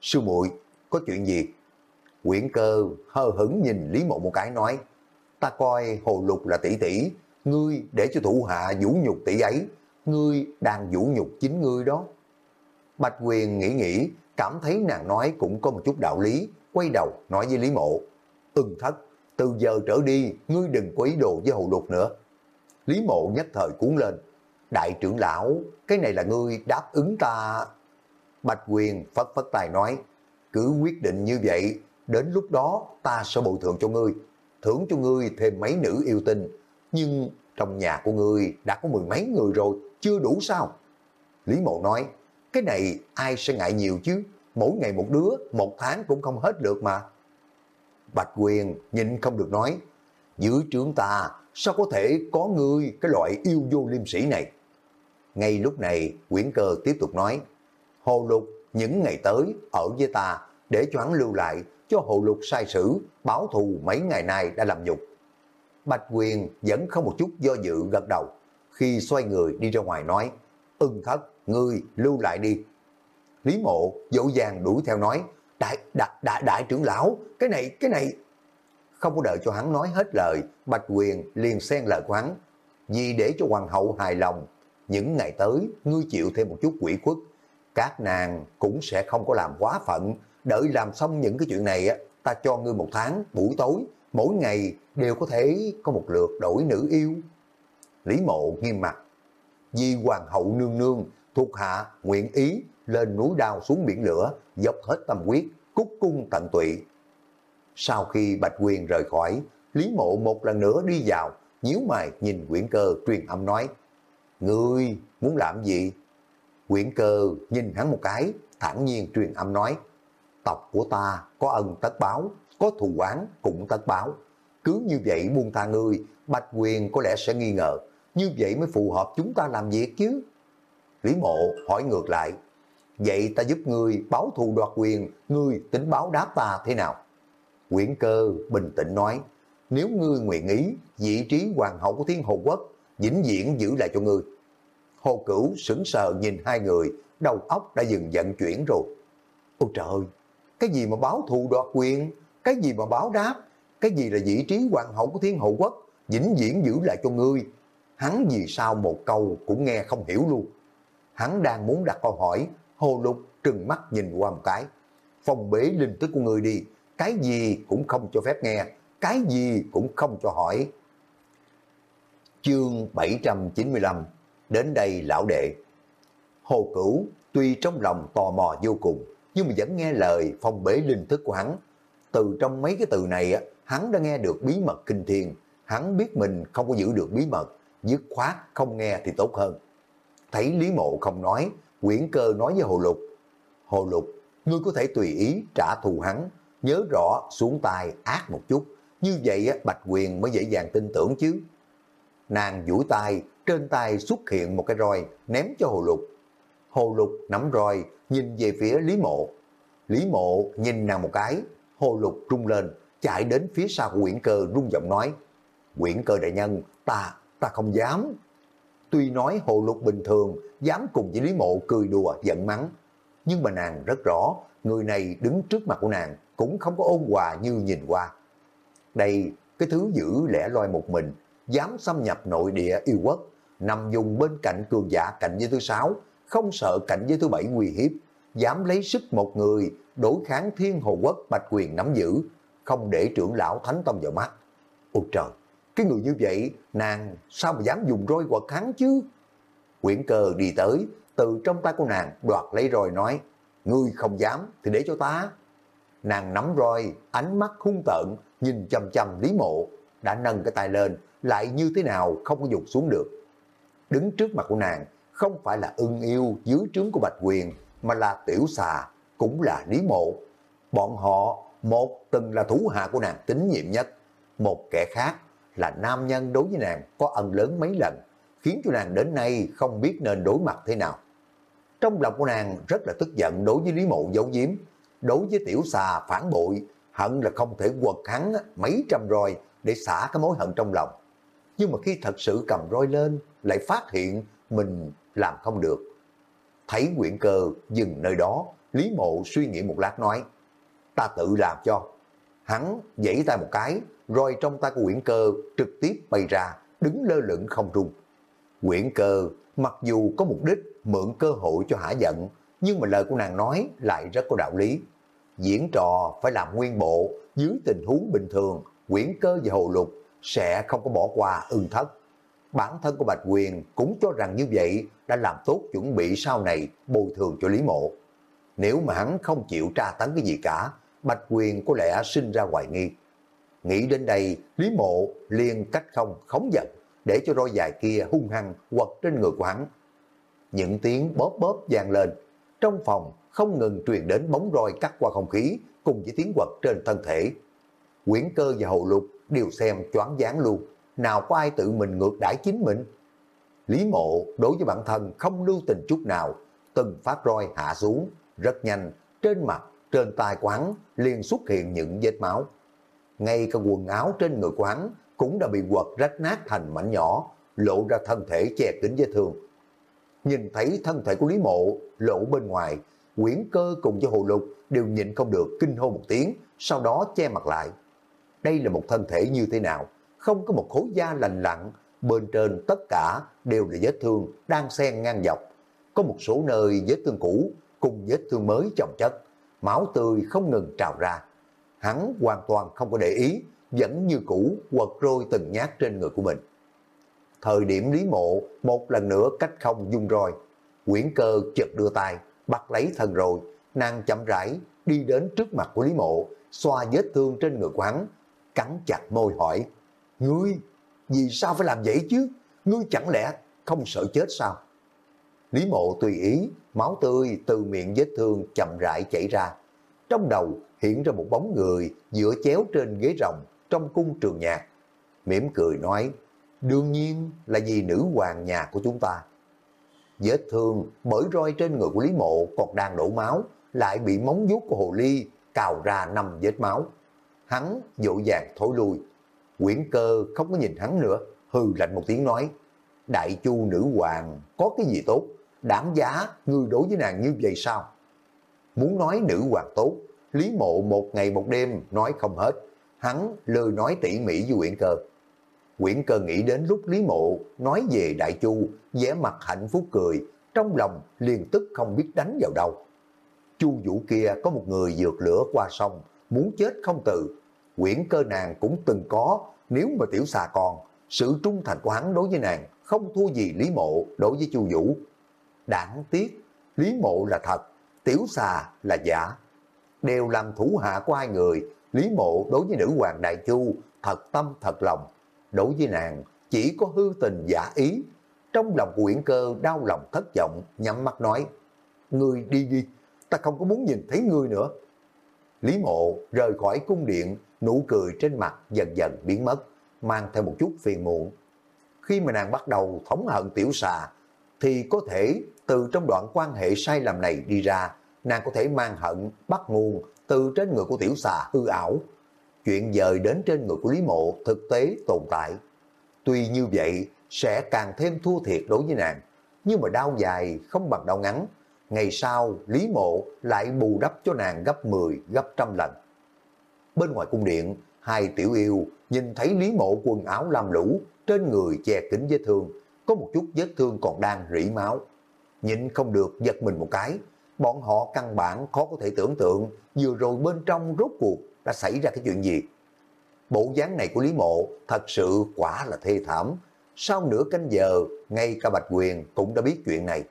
sư muội có chuyện gì? Quyển cơ hờ hững nhìn Lý Mộ một cái nói, ta coi hồ lục là tỷ tỷ, ngươi để cho thủ hạ vũ nhục tỷ ấy, ngươi đang vũ nhục chính ngươi đó. Bạch Quyền nghĩ nghĩ, cảm thấy nàng nói cũng có một chút đạo lý, quay đầu nói với Lý Mộ, ưng thất, từ giờ trở đi, ngươi đừng có ý đồ với hồ lục nữa. Lý Mộ nhất thời cuốn lên, đại trưởng lão, cái này là ngươi đáp ứng ta. Bạch Quyền phất phất tài nói, cứ quyết định như vậy, đến lúc đó ta sẽ bồi thường cho ngươi, thưởng cho ngươi thêm mấy nữ yêu tinh, nhưng trong nhà của người đã có mười mấy người rồi, chưa đủ sao? Lý Mộ nói, cái này ai sẽ ngại nhiều chứ, mỗi ngày một đứa, một tháng cũng không hết được mà. Bạch Quyền nhìn không được nói, dưới trưởng ta sao có thể có người cái loại yêu vô liêm sĩ này. Ngay lúc này, Quyển Cơ tiếp tục nói, Hồ Lục những ngày tới ở với ta để cho hắn lưu lại cho Hồ Lục sai sử, báo thù mấy ngày nay đã làm nhục. Bạch Quyền vẫn không một chút do dự gật đầu, khi xoay người đi ra ngoài nói, ưng thất, ngươi lưu lại đi. Lý mộ dỗ dàng đuổi theo nói, đại, đại, đại, đại trưởng lão, cái này, cái này. Không có đợi cho hắn nói hết lời, Bạch Quyền liền xen lời của hắn. Vì để cho hoàng hậu hài lòng, những ngày tới ngươi chịu thêm một chút quỷ khuất, các nàng cũng sẽ không có làm quá phận, đợi làm xong những cái chuyện này ta cho ngươi một tháng buổi tối, mỗi ngày đều có thể có một lượt đổi nữ yêu. Lý mộ nghiêm mặt, vì hoàng hậu nương nương thuộc hạ nguyện ý lên núi đao xuống biển lửa, dốc hết tâm quyết, cúc cung tận tụy. Sau khi Bạch Quyền rời khỏi, Lý Mộ một lần nữa đi vào, nhíu mày nhìn Nguyễn Cơ truyền âm nói, Ngươi muốn làm gì? Nguyễn Cơ nhìn hắn một cái, thản nhiên truyền âm nói, Tộc của ta có ân tất báo, có thù oán cũng tất báo. Cứ như vậy buông tha người Bạch Quyền có lẽ sẽ nghi ngờ, như vậy mới phù hợp chúng ta làm việc chứ. Lý mộ hỏi ngược lại, vậy ta giúp ngươi báo thù đoạt quyền, ngươi tính báo đáp ta thế nào? Quyển cơ bình tĩnh nói, nếu ngươi nguyện ý, vị trí hoàng hậu của thiên hồ quốc, vĩnh viễn giữ lại cho ngươi. Hồ Cửu sững sờ nhìn hai người, đầu óc đã dừng vận chuyển rồi. Ôi trời, cái gì mà báo thù đoạt quyền, cái gì mà báo đáp, cái gì là vị trí hoàng hậu của thiên hậu quốc, vĩnh viễn giữ lại cho ngươi. Hắn vì sao một câu cũng nghe không hiểu luôn. Hắn đang muốn đặt câu hỏi, hồ lục trừng mắt nhìn qua một cái. Phòng bế linh thức của ngươi đi, cái gì cũng không cho phép nghe, cái gì cũng không cho hỏi. Chương 795 Đến đây lão đệ Hồ Cửu tuy trong lòng tò mò vô cùng nhưng mà vẫn nghe lời phong bế linh thức của hắn. Từ trong mấy cái từ này á hắn đã nghe được bí mật kinh thiên, hắn biết mình không có giữ được bí mật, dứt khoát không nghe thì tốt hơn. Thấy Lý Mộ không nói, quyển cơ nói với Hồ Lục, Hồ Lục, ngươi có thể tùy ý trả thù hắn, nhớ rõ xuống tay ác một chút, như vậy á Bạch Quyền mới dễ dàng tin tưởng chứ. Nàng duỗi tay, trên tay xuất hiện một cái roi ném cho Hồ Lục. Hồ Lục nắm roi, nhìn về phía Lý Mộ. Lý Mộ nhìn nàng một cái, Hồ Lục rung lên, chạy đến phía sau của Quyển Cơ rung giọng nói, Nguyễn Cơ đại nhân, ta, ta không dám. Tuy nói Hồ Lục bình thường, dám cùng với Lý Mộ cười đùa, giận mắng, nhưng mà nàng rất rõ, người này đứng trước mặt của nàng cũng không có ôn hòa như nhìn qua. Đây, cái thứ giữ lẻ loi một mình, dám xâm nhập nội địa yêu quốc, nằm dùng bên cạnh cường giả cạnh với thứ sáu, không sợ cạnh với thứ bảy nguy hiếp, dám lấy sức một người đối kháng thiên hồ quốc bạch quyền nắm giữ, không để trưởng lão thánh tông vào mắt. Ôi trời, cái người như vậy, nàng sao mà dám dùng roi quật hắn chứ? Quyển cơ đi tới, từ trong tay của nàng đoạt lấy roi nói, ngươi không dám thì để cho ta. Nàng nắm roi, ánh mắt hung tợn, nhìn chầm chầm Lý Mộ, đã nâng cái tay lên, lại như thế nào không có dục xuống được. Đứng trước mặt của nàng, không phải là ưng yêu dưới trướng của Bạch Quyền, mà là tiểu xà, cũng là Lý Mộ. Bọn họ, một từng là thủ hạ của nàng tín nhiệm nhất, một kẻ khác là nam nhân đối với nàng có ân lớn mấy lần, khiến cho nàng đến nay không biết nên đối mặt thế nào. Trong lòng của nàng rất là tức giận đối với Lý Mộ giấu giếm, đối với tiểu xà phản bội, hận là không thể quật hắn mấy trăm roi để xả cái mối hận trong lòng. Nhưng mà khi thật sự cầm roi lên, lại phát hiện mình làm không được. Thấy quyển cơ dừng nơi đó, Lý Mộ suy nghĩ một lát nói, ta tự làm cho. Hắn dãy tay một cái, rồi trong tay của quyển cơ trực tiếp bay ra, đứng lơ lửng không trung. Quyển cơ mặc dù có mục đích mượn cơ hội cho hả giận, nhưng mà lời của nàng nói lại rất có đạo lý. Diễn trò phải làm nguyên bộ, dưới tình huống bình thường, quyển cơ và hồ lục sẽ không có bỏ qua ưng thất. Bản thân của Bạch Quyền cũng cho rằng như vậy đã làm tốt chuẩn bị sau này bồi thường cho Lý Mộ. Nếu mà hắn không chịu tra tấn cái gì cả, Bạch Quyền có lẽ sinh ra hoài nghi. Nghĩ đến đây, Lý Mộ liền cách không khống giận, để cho roi dài kia hung hăng quật trên người của hắn. Những tiếng bóp bóp vang lên, trong phòng không ngừng truyền đến bóng roi cắt qua không khí cùng với tiếng quật trên thân thể. Quyển cơ và hậu lục đều xem choáng váng luôn, nào có ai tự mình ngược đãi chính mình. Lý mộ đối với bản thân không lưu tình chút nào, từng phát roi hạ xuống, rất nhanh, trên mặt, trên tai quán liền xuất hiện những vết máu. Ngay cả quần áo trên người quán cũng đã bị quật rách nát thành mảnh nhỏ, lộ ra thân thể che kín vết thương. Nhìn thấy thân thể của Lý Mộ lộ bên ngoài, quyển cơ cùng với hồ lục đều nhịn không được kinh hô một tiếng, sau đó che mặt lại. Đây là một thân thể như thế nào? Không có một khối da lành lặn, bên trên tất cả đều là vết thương đang xen ngang dọc. Có một số nơi vết thương cũ cùng vết thương mới chồng chất, máu tươi không ngừng trào ra. Hắn hoàn toàn không có để ý, vẫn như cũ quật roi từng nhát trên người của mình. Thời điểm Lý Mộ một lần nữa cách không dung rồi quyển cơ chợt đưa tay, bắt lấy thân rồi, nàng chậm rãi đi đến trước mặt của Lý Mộ, xoa vết thương trên người của hắn, cắn chặt môi hỏi, Ngươi, vì sao phải làm vậy chứ? Ngươi chẳng lẽ không sợ chết sao? Lý mộ tùy ý, máu tươi từ miệng vết thương chậm rãi chảy ra. Trong đầu hiện ra một bóng người dựa chéo trên ghế rồng trong cung trường nhạc. mỉm cười nói, Đương nhiên là vì nữ hoàng nhà của chúng ta. Vết thương bởi roi trên người của Lý Mộ còn đang đổ máu, lại bị móng vuốt của hồ ly cào ra năm vết máu. Hắn dỗ dàng thối lui. Quyển cơ không có nhìn hắn nữa, hừ lạnh một tiếng nói, đại chu nữ hoàng có cái gì tốt, đảm giá người đối với nàng như vậy sao? Muốn nói nữ hoàng tốt, Lý Mộ một ngày một đêm nói không hết, hắn lời nói tỉ mỉ với Quyển cơ. Quyển cơ nghĩ đến lúc Lý Mộ nói về Đại Chu, vẻ mặt hạnh phúc cười, trong lòng liền tức không biết đánh vào đâu. Chu Vũ kia có một người vượt lửa qua sông, muốn chết không từ. Quyển cơ nàng cũng từng có, nếu mà tiểu xà còn, sự trung thành của hắn đối với nàng không thua gì Lý Mộ đối với Chu Vũ. Đáng tiếc, Lý Mộ là thật, tiểu xà là giả. Đều làm thủ hạ của hai người, Lý Mộ đối với nữ hoàng Đại Chu thật tâm thật lòng. Đối với nàng, chỉ có hư tình giả ý. Trong lòng của Uyển Cơ đau lòng thất vọng, nhắm mắt nói, Ngươi đi đi, ta không có muốn nhìn thấy ngươi nữa. Lý Mộ rời khỏi cung điện, nụ cười trên mặt dần dần biến mất, mang theo một chút phiền muộn. Khi mà nàng bắt đầu thống hận tiểu xà, thì có thể từ trong đoạn quan hệ sai lầm này đi ra, nàng có thể mang hận bắt nguồn từ trên người của tiểu xà hư ảo. Chuyện dời đến trên người của Lý Mộ thực tế tồn tại. Tuy như vậy, sẽ càng thêm thua thiệt đối với nàng, nhưng mà đau dài không bằng đau ngắn. Ngày sau, Lý Mộ lại bù đắp cho nàng gấp 10, gấp trăm lần. Bên ngoài cung điện, hai tiểu yêu nhìn thấy Lý Mộ quần áo lam lũ, trên người che kính vết thương, có một chút vết thương còn đang rỉ máu. Nhịn không được giật mình một cái, bọn họ căn bản khó có thể tưởng tượng vừa rồi bên trong rốt cuộc đã xảy ra cái chuyện gì. Bộ dáng này của Lý Mộ thật sự quả là thê thảm. Sau nửa canh giờ, ngay cả Bạch Quyền cũng đã biết chuyện này.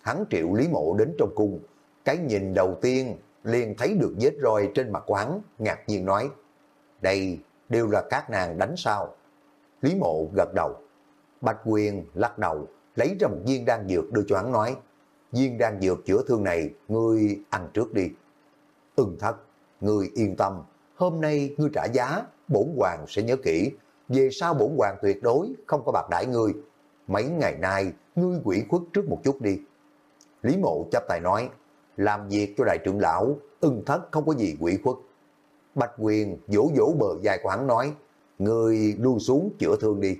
Hắn triệu Lý Mộ đến trong cung. Cái nhìn đầu tiên liền thấy được vết roi trên mặt quán, ngạc nhiên nói, đây đều là các nàng đánh sao. Lý Mộ gật đầu. Bạch Quyền lắc đầu, lấy ra một viên đan dược đưa cho hắn nói, viên đan dược chữa thương này, ngươi ăn trước đi. Ưng thất, ngươi yên tâm, hôm nay ngươi trả giá, bổn hoàng sẽ nhớ kỹ, về sau bổn hoàng tuyệt đối không có bạc đãi ngươi. Mấy ngày nay, ngươi quỷ khuất trước một chút đi. Lý mộ chấp tài nói, làm việc cho đại trưởng lão, ưng thất không có gì quỷ khuất. Bạch quyền vỗ vỗ bờ dài của hắn nói, người lui xuống chữa thương đi.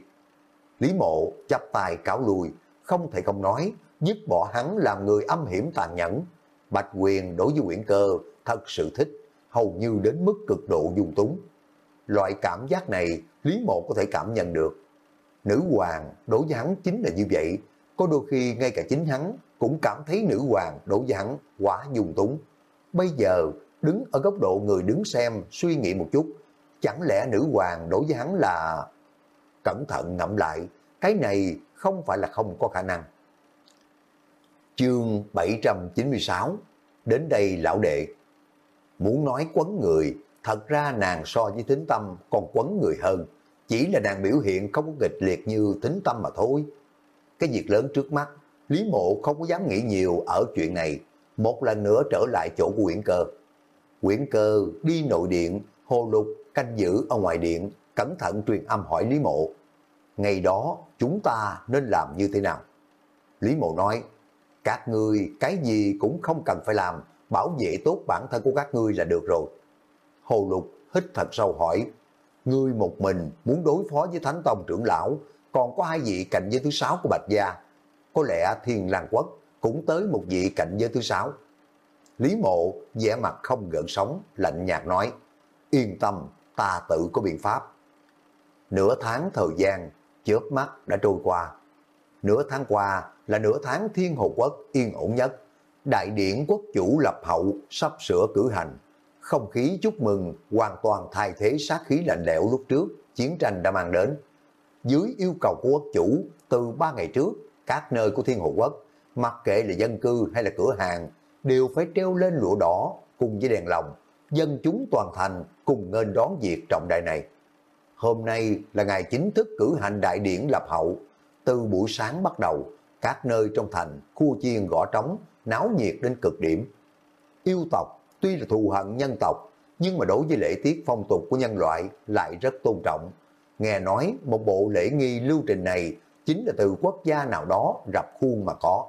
Lý mộ chắp tài cáo lùi, không thể không nói, dứt bỏ hắn làm người âm hiểm tàn nhẫn. Bạch quyền đối với quyển cơ thật sự thích, hầu như đến mức cực độ dung túng. Loại cảm giác này Lý Mộ có thể cảm nhận được. Nữ hoàng đối với hắn chính là như vậy, có đôi khi ngay cả chính hắn cũng cảm thấy nữ hoàng đối với hắn quá dung túng. Bây giờ đứng ở góc độ người đứng xem suy nghĩ một chút, chẳng lẽ nữ hoàng đối với hắn là... Cẩn thận ngẫm lại, cái này không phải là không có khả năng. Chương 796 Đến đây lão đệ Muốn nói quấn người, thật ra nàng so với tính tâm còn quấn người hơn. Chỉ là nàng biểu hiện không có kịch liệt như tính tâm mà thôi. Cái việc lớn trước mắt, Lý Mộ không có dám nghĩ nhiều ở chuyện này. Một lần nữa trở lại chỗ của Nguyễn Cơ. Nguyễn Cơ đi nội điện, hồ lục, canh giữ ở ngoài điện, cẩn thận truyền âm hỏi Lý Mộ. Ngày đó chúng ta nên làm như thế nào? Lý Mộ nói, các ngươi cái gì cũng không cần phải làm, bảo vệ tốt bản thân của các ngươi là được rồi. Hồ Lục hít thật sâu hỏi, ngươi một mình muốn đối phó với Thánh Tông trưởng lão, còn có hai vị cạnh giới thứ sáu của Bạch Gia. Có lẽ Thiên Lang Quốc cũng tới một vị cạnh giới thứ sáu. Lý Mộ vẻ mặt không gợn sóng, lạnh nhạt nói, yên tâm, ta tự có biện pháp. Nửa tháng thời gian, chớp mắt đã trôi qua. Nửa tháng qua là nửa tháng thiên hồ quốc yên ổn nhất. Đại điển quốc chủ lập hậu sắp sửa cử hành. Không khí chúc mừng hoàn toàn thay thế sát khí lạnh lẽo lúc trước chiến tranh đã mang đến. Dưới yêu cầu của quốc chủ, từ ba ngày trước, các nơi của thiên hồ quốc, mặc kệ là dân cư hay là cửa hàng, đều phải treo lên lụa đỏ cùng với đèn lồng, dân chúng toàn thành cùng nghênh đón việc trọng đại này. Hôm nay là ngày chính thức cử hành đại điển lập hậu. Từ buổi sáng bắt đầu, các nơi trong thành, khu chiên gõ trống, náo nhiệt đến cực điểm. Yêu tộc tuy là thù hận nhân tộc, nhưng mà đối với lễ tiết phong tục của nhân loại lại rất tôn trọng. nghe nói một bộ lễ nghi lưu trình này chính là từ quốc gia nào đó rập khuôn mà có.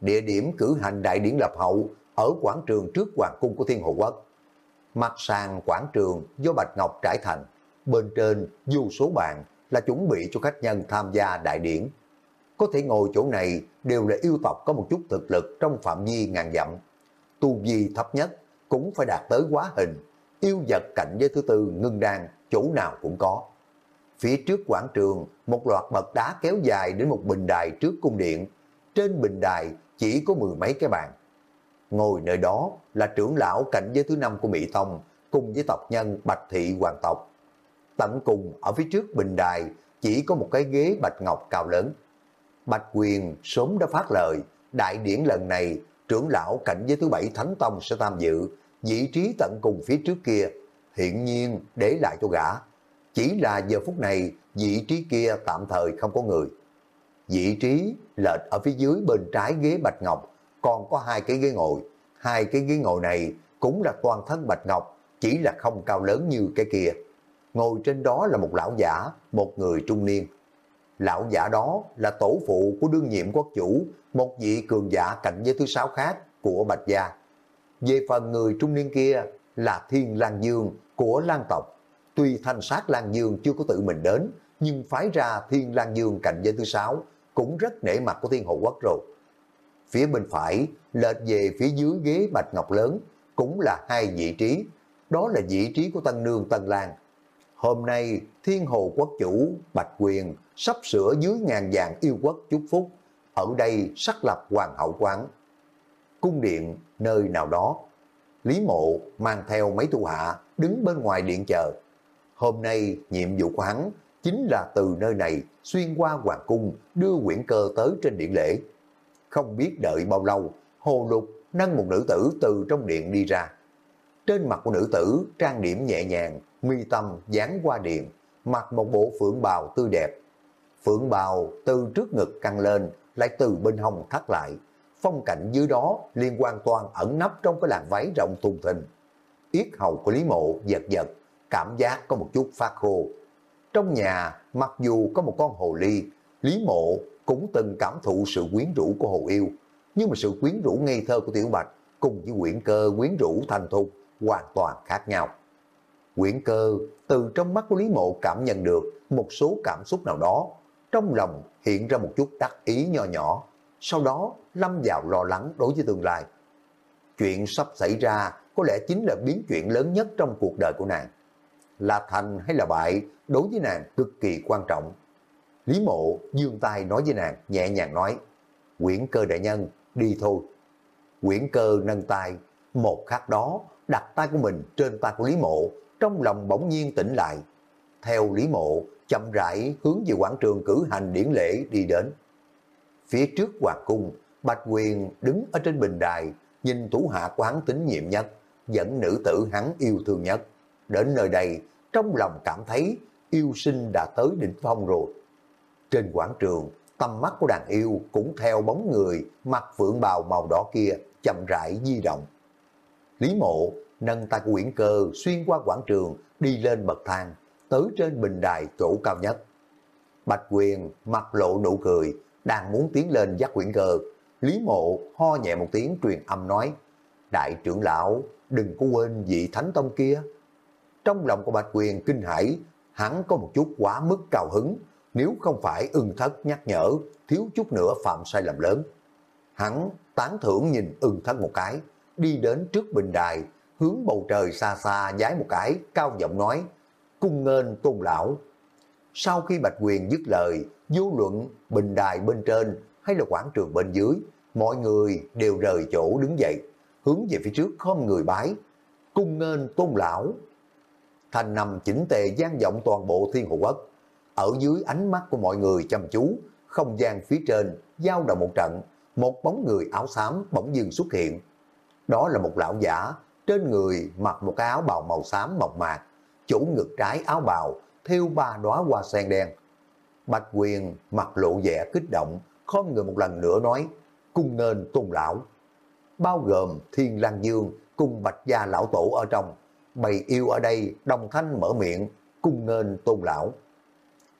Địa điểm cử hành đại điển lập hậu ở quảng trường trước hoàng cung của Thiên Hồ Quốc. Mặt sàn quảng trường do Bạch Ngọc trải thành, bên trên dù số bàn là chuẩn bị cho khách nhân tham gia đại điển. Có thể ngồi chỗ này đều là yêu tộc có một chút thực lực trong phạm vi ngàn dặm. Tu vi thấp nhất cũng phải đạt tới quá hình, yêu vật cạnh với thứ tư ngưng đan, chỗ nào cũng có. Phía trước quảng trường, một loạt bậc đá kéo dài đến một bình đài trước cung điện. Trên bình đài chỉ có mười mấy cái bàn. Ngồi nơi đó là trưởng lão cạnh giới thứ năm của Mỹ Tông, cùng với tộc nhân Bạch Thị Hoàng tộc. Tận cùng ở phía trước bình đài chỉ có một cái ghế bạch ngọc cao lớn. Bạch Quyền sớm đã phát lời, đại điển lần này trưởng lão cạnh với thứ bảy Thánh Tông sẽ tham dự, vị trí tận cùng phía trước kia, hiện nhiên để lại cho gã. Chỉ là giờ phút này, vị trí kia tạm thời không có người. Vị trí lệch ở phía dưới bên trái ghế Bạch Ngọc, còn có hai cái ghế ngồi. Hai cái ghế ngồi này cũng là toàn thân Bạch Ngọc, chỉ là không cao lớn như cái kia. Ngồi trên đó là một lão giả, một người trung niên. Lão giả đó là tổ phụ của đương nhiệm quốc chủ, một vị cường giả cạnh với thứ sáu khác của Bạch Gia. Về phần người trung niên kia là Thiên Lan Dương của Lan tộc. Tuy thanh sát Lan Dương chưa có tự mình đến, nhưng phái ra Thiên Lang Dương cạnh giới thứ sáu cũng rất nể mặt của Thiên Hộ Quốc rồi. Phía bên phải, lệch về phía dưới ghế Bạch Ngọc lớn, cũng là hai vị trí. Đó là vị trí của Tân Nương Tân Lan. Hôm nay, Thiên Hồ Quốc chủ Bạch Quyền sắp sửa dưới ngàn vàng yêu quốc chúc phúc, ở đây sắc lập hoàng hậu quán. Cung điện nơi nào đó, Lý Mộ mang theo mấy tu hạ đứng bên ngoài điện chờ. Hôm nay nhiệm vụ của hắn chính là từ nơi này xuyên qua hoàng cung đưa quyển cơ tới trên điện lễ. Không biết đợi bao lâu, Hồ Lục nâng một nữ tử từ trong điện đi ra. Trên mặt của nữ tử trang điểm nhẹ nhàng, mi tâm dán qua điện, mặc một bộ phượng bào tươi đẹp. Phượng bào từ trước ngực căng lên, lại từ bên hông thắt lại. Phong cảnh dưới đó liên quan toàn ẩn nấp trong cái làn váy rộng thùng thình. Yết hầu của Lý Mộ giật giật, cảm giác có một chút phát khô. Trong nhà, mặc dù có một con hồ ly, Lý Mộ cũng từng cảm thụ sự quyến rũ của hồ yêu. Nhưng mà sự quyến rũ ngây thơ của Tiểu Bạch cùng với quyển cơ quyến rũ thành thục hoàn toàn khác nhau. Quyển cơ từ trong mắt của Lý Mộ cảm nhận được một số cảm xúc nào đó, trong lòng hiện ra một chút đắc ý nho nhỏ, sau đó lâm vào lo lắng đối với tương lai. Chuyện sắp xảy ra có lẽ chính là biến chuyện lớn nhất trong cuộc đời của nàng. Là thành hay là bại, đối với nàng cực kỳ quan trọng. Lý mộ dương tay nói với nàng, nhẹ nhàng nói, quyển cơ đại nhân, đi thôi. Quyển cơ nâng tay, một khắc đó đặt tay của mình trên tay của Lý mộ, trong lòng bỗng nhiên tỉnh lại. Theo Lý mộ, chậm rãi hướng về quảng trường cử hành điển lễ đi đến. Phía trước hoàng cung, Bạch Quyền đứng ở trên bình đài, nhìn thủ hạ quán tín nhiệm nhất, dẫn nữ tử hắn yêu thương nhất. Đến nơi đây, trong lòng cảm thấy yêu sinh đã tới đỉnh phong rồi. Trên quảng trường, tầm mắt của đàn yêu cũng theo bóng người mặc phượng bào màu đỏ kia chậm rãi di động. Lý mộ nâng tay của quyển cơ xuyên qua quảng trường đi lên bậc thang tới trên bình đài chỗ cao nhất. Bạch Quyền mặt lộ nụ cười đang muốn tiến lên dắt quyển cơ. Lý mộ ho nhẹ một tiếng truyền âm nói Đại trưởng lão đừng có quên vị thánh tông kia. Trong lòng của Bạch Quyền kinh hãi hắn có một chút quá mức cao hứng nếu không phải ưng thất nhắc nhở, thiếu chút nữa phạm sai lầm lớn. Hắn tán thưởng nhìn ưng thất một cái, đi đến trước bình đài, hướng bầu trời xa xa giái một cái, cao giọng nói, cung nghênh tôn lão. Sau khi Bạch Quyền dứt lời, vô luận bình đài bên trên hay là quảng trường bên dưới, mọi người đều rời chỗ đứng dậy, hướng về phía trước không người bái, cung nghênh tôn lão. Thành nằm chỉnh tề gian vọng toàn bộ thiên hộ quốc, ở dưới ánh mắt của mọi người chăm chú, không gian phía trên, giao động một trận, một bóng người áo xám bỗng dưng xuất hiện. Đó là một lão giả, trên người mặc một cái áo bào màu xám mộc mạc, chỗ ngực trái áo bào, theo ba đóa hoa sen đen. Bạch Quyền mặt lộ vẻ kích động, không người một lần nữa nói, cung nên tôn lão. Bao gồm Thiên Lang Dương cùng Bạch Gia lão tổ ở trong, bầy yêu ở đây đồng thanh mở miệng, cung nên tôn lão.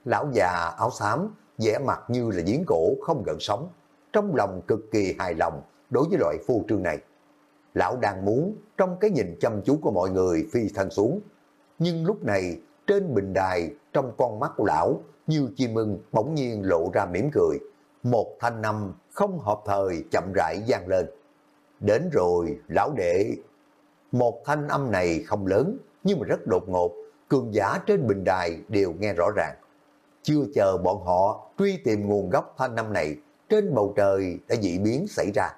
lão già áo xám, vẻ mặt như là giếng cổ không gần sống, trong lòng cực kỳ hài lòng đối với loại phô trương này. Lão đang muốn trong cái nhìn chăm chú của mọi người phi thân xuống, nhưng lúc này trên bình đài trong con mắt của lão như chim mừng bỗng nhiên lộ ra mỉm cười. Một thanh năm không hợp thời chậm rãi gian lên. Đến rồi, lão đệ. Một thanh âm này không lớn, nhưng mà rất đột ngột, cường giả trên bình đài đều nghe rõ ràng. Chưa chờ bọn họ truy tìm nguồn gốc thanh âm này, trên bầu trời đã dị biến xảy ra.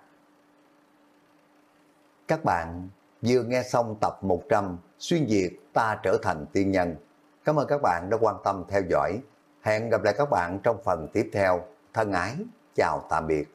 Các bạn vừa nghe xong tập 100 Xuyên Việt ta trở thành tiên nhân. Cảm ơn các bạn đã quan tâm theo dõi. Hẹn gặp lại các bạn trong phần tiếp theo. Thân ái, chào tạm biệt.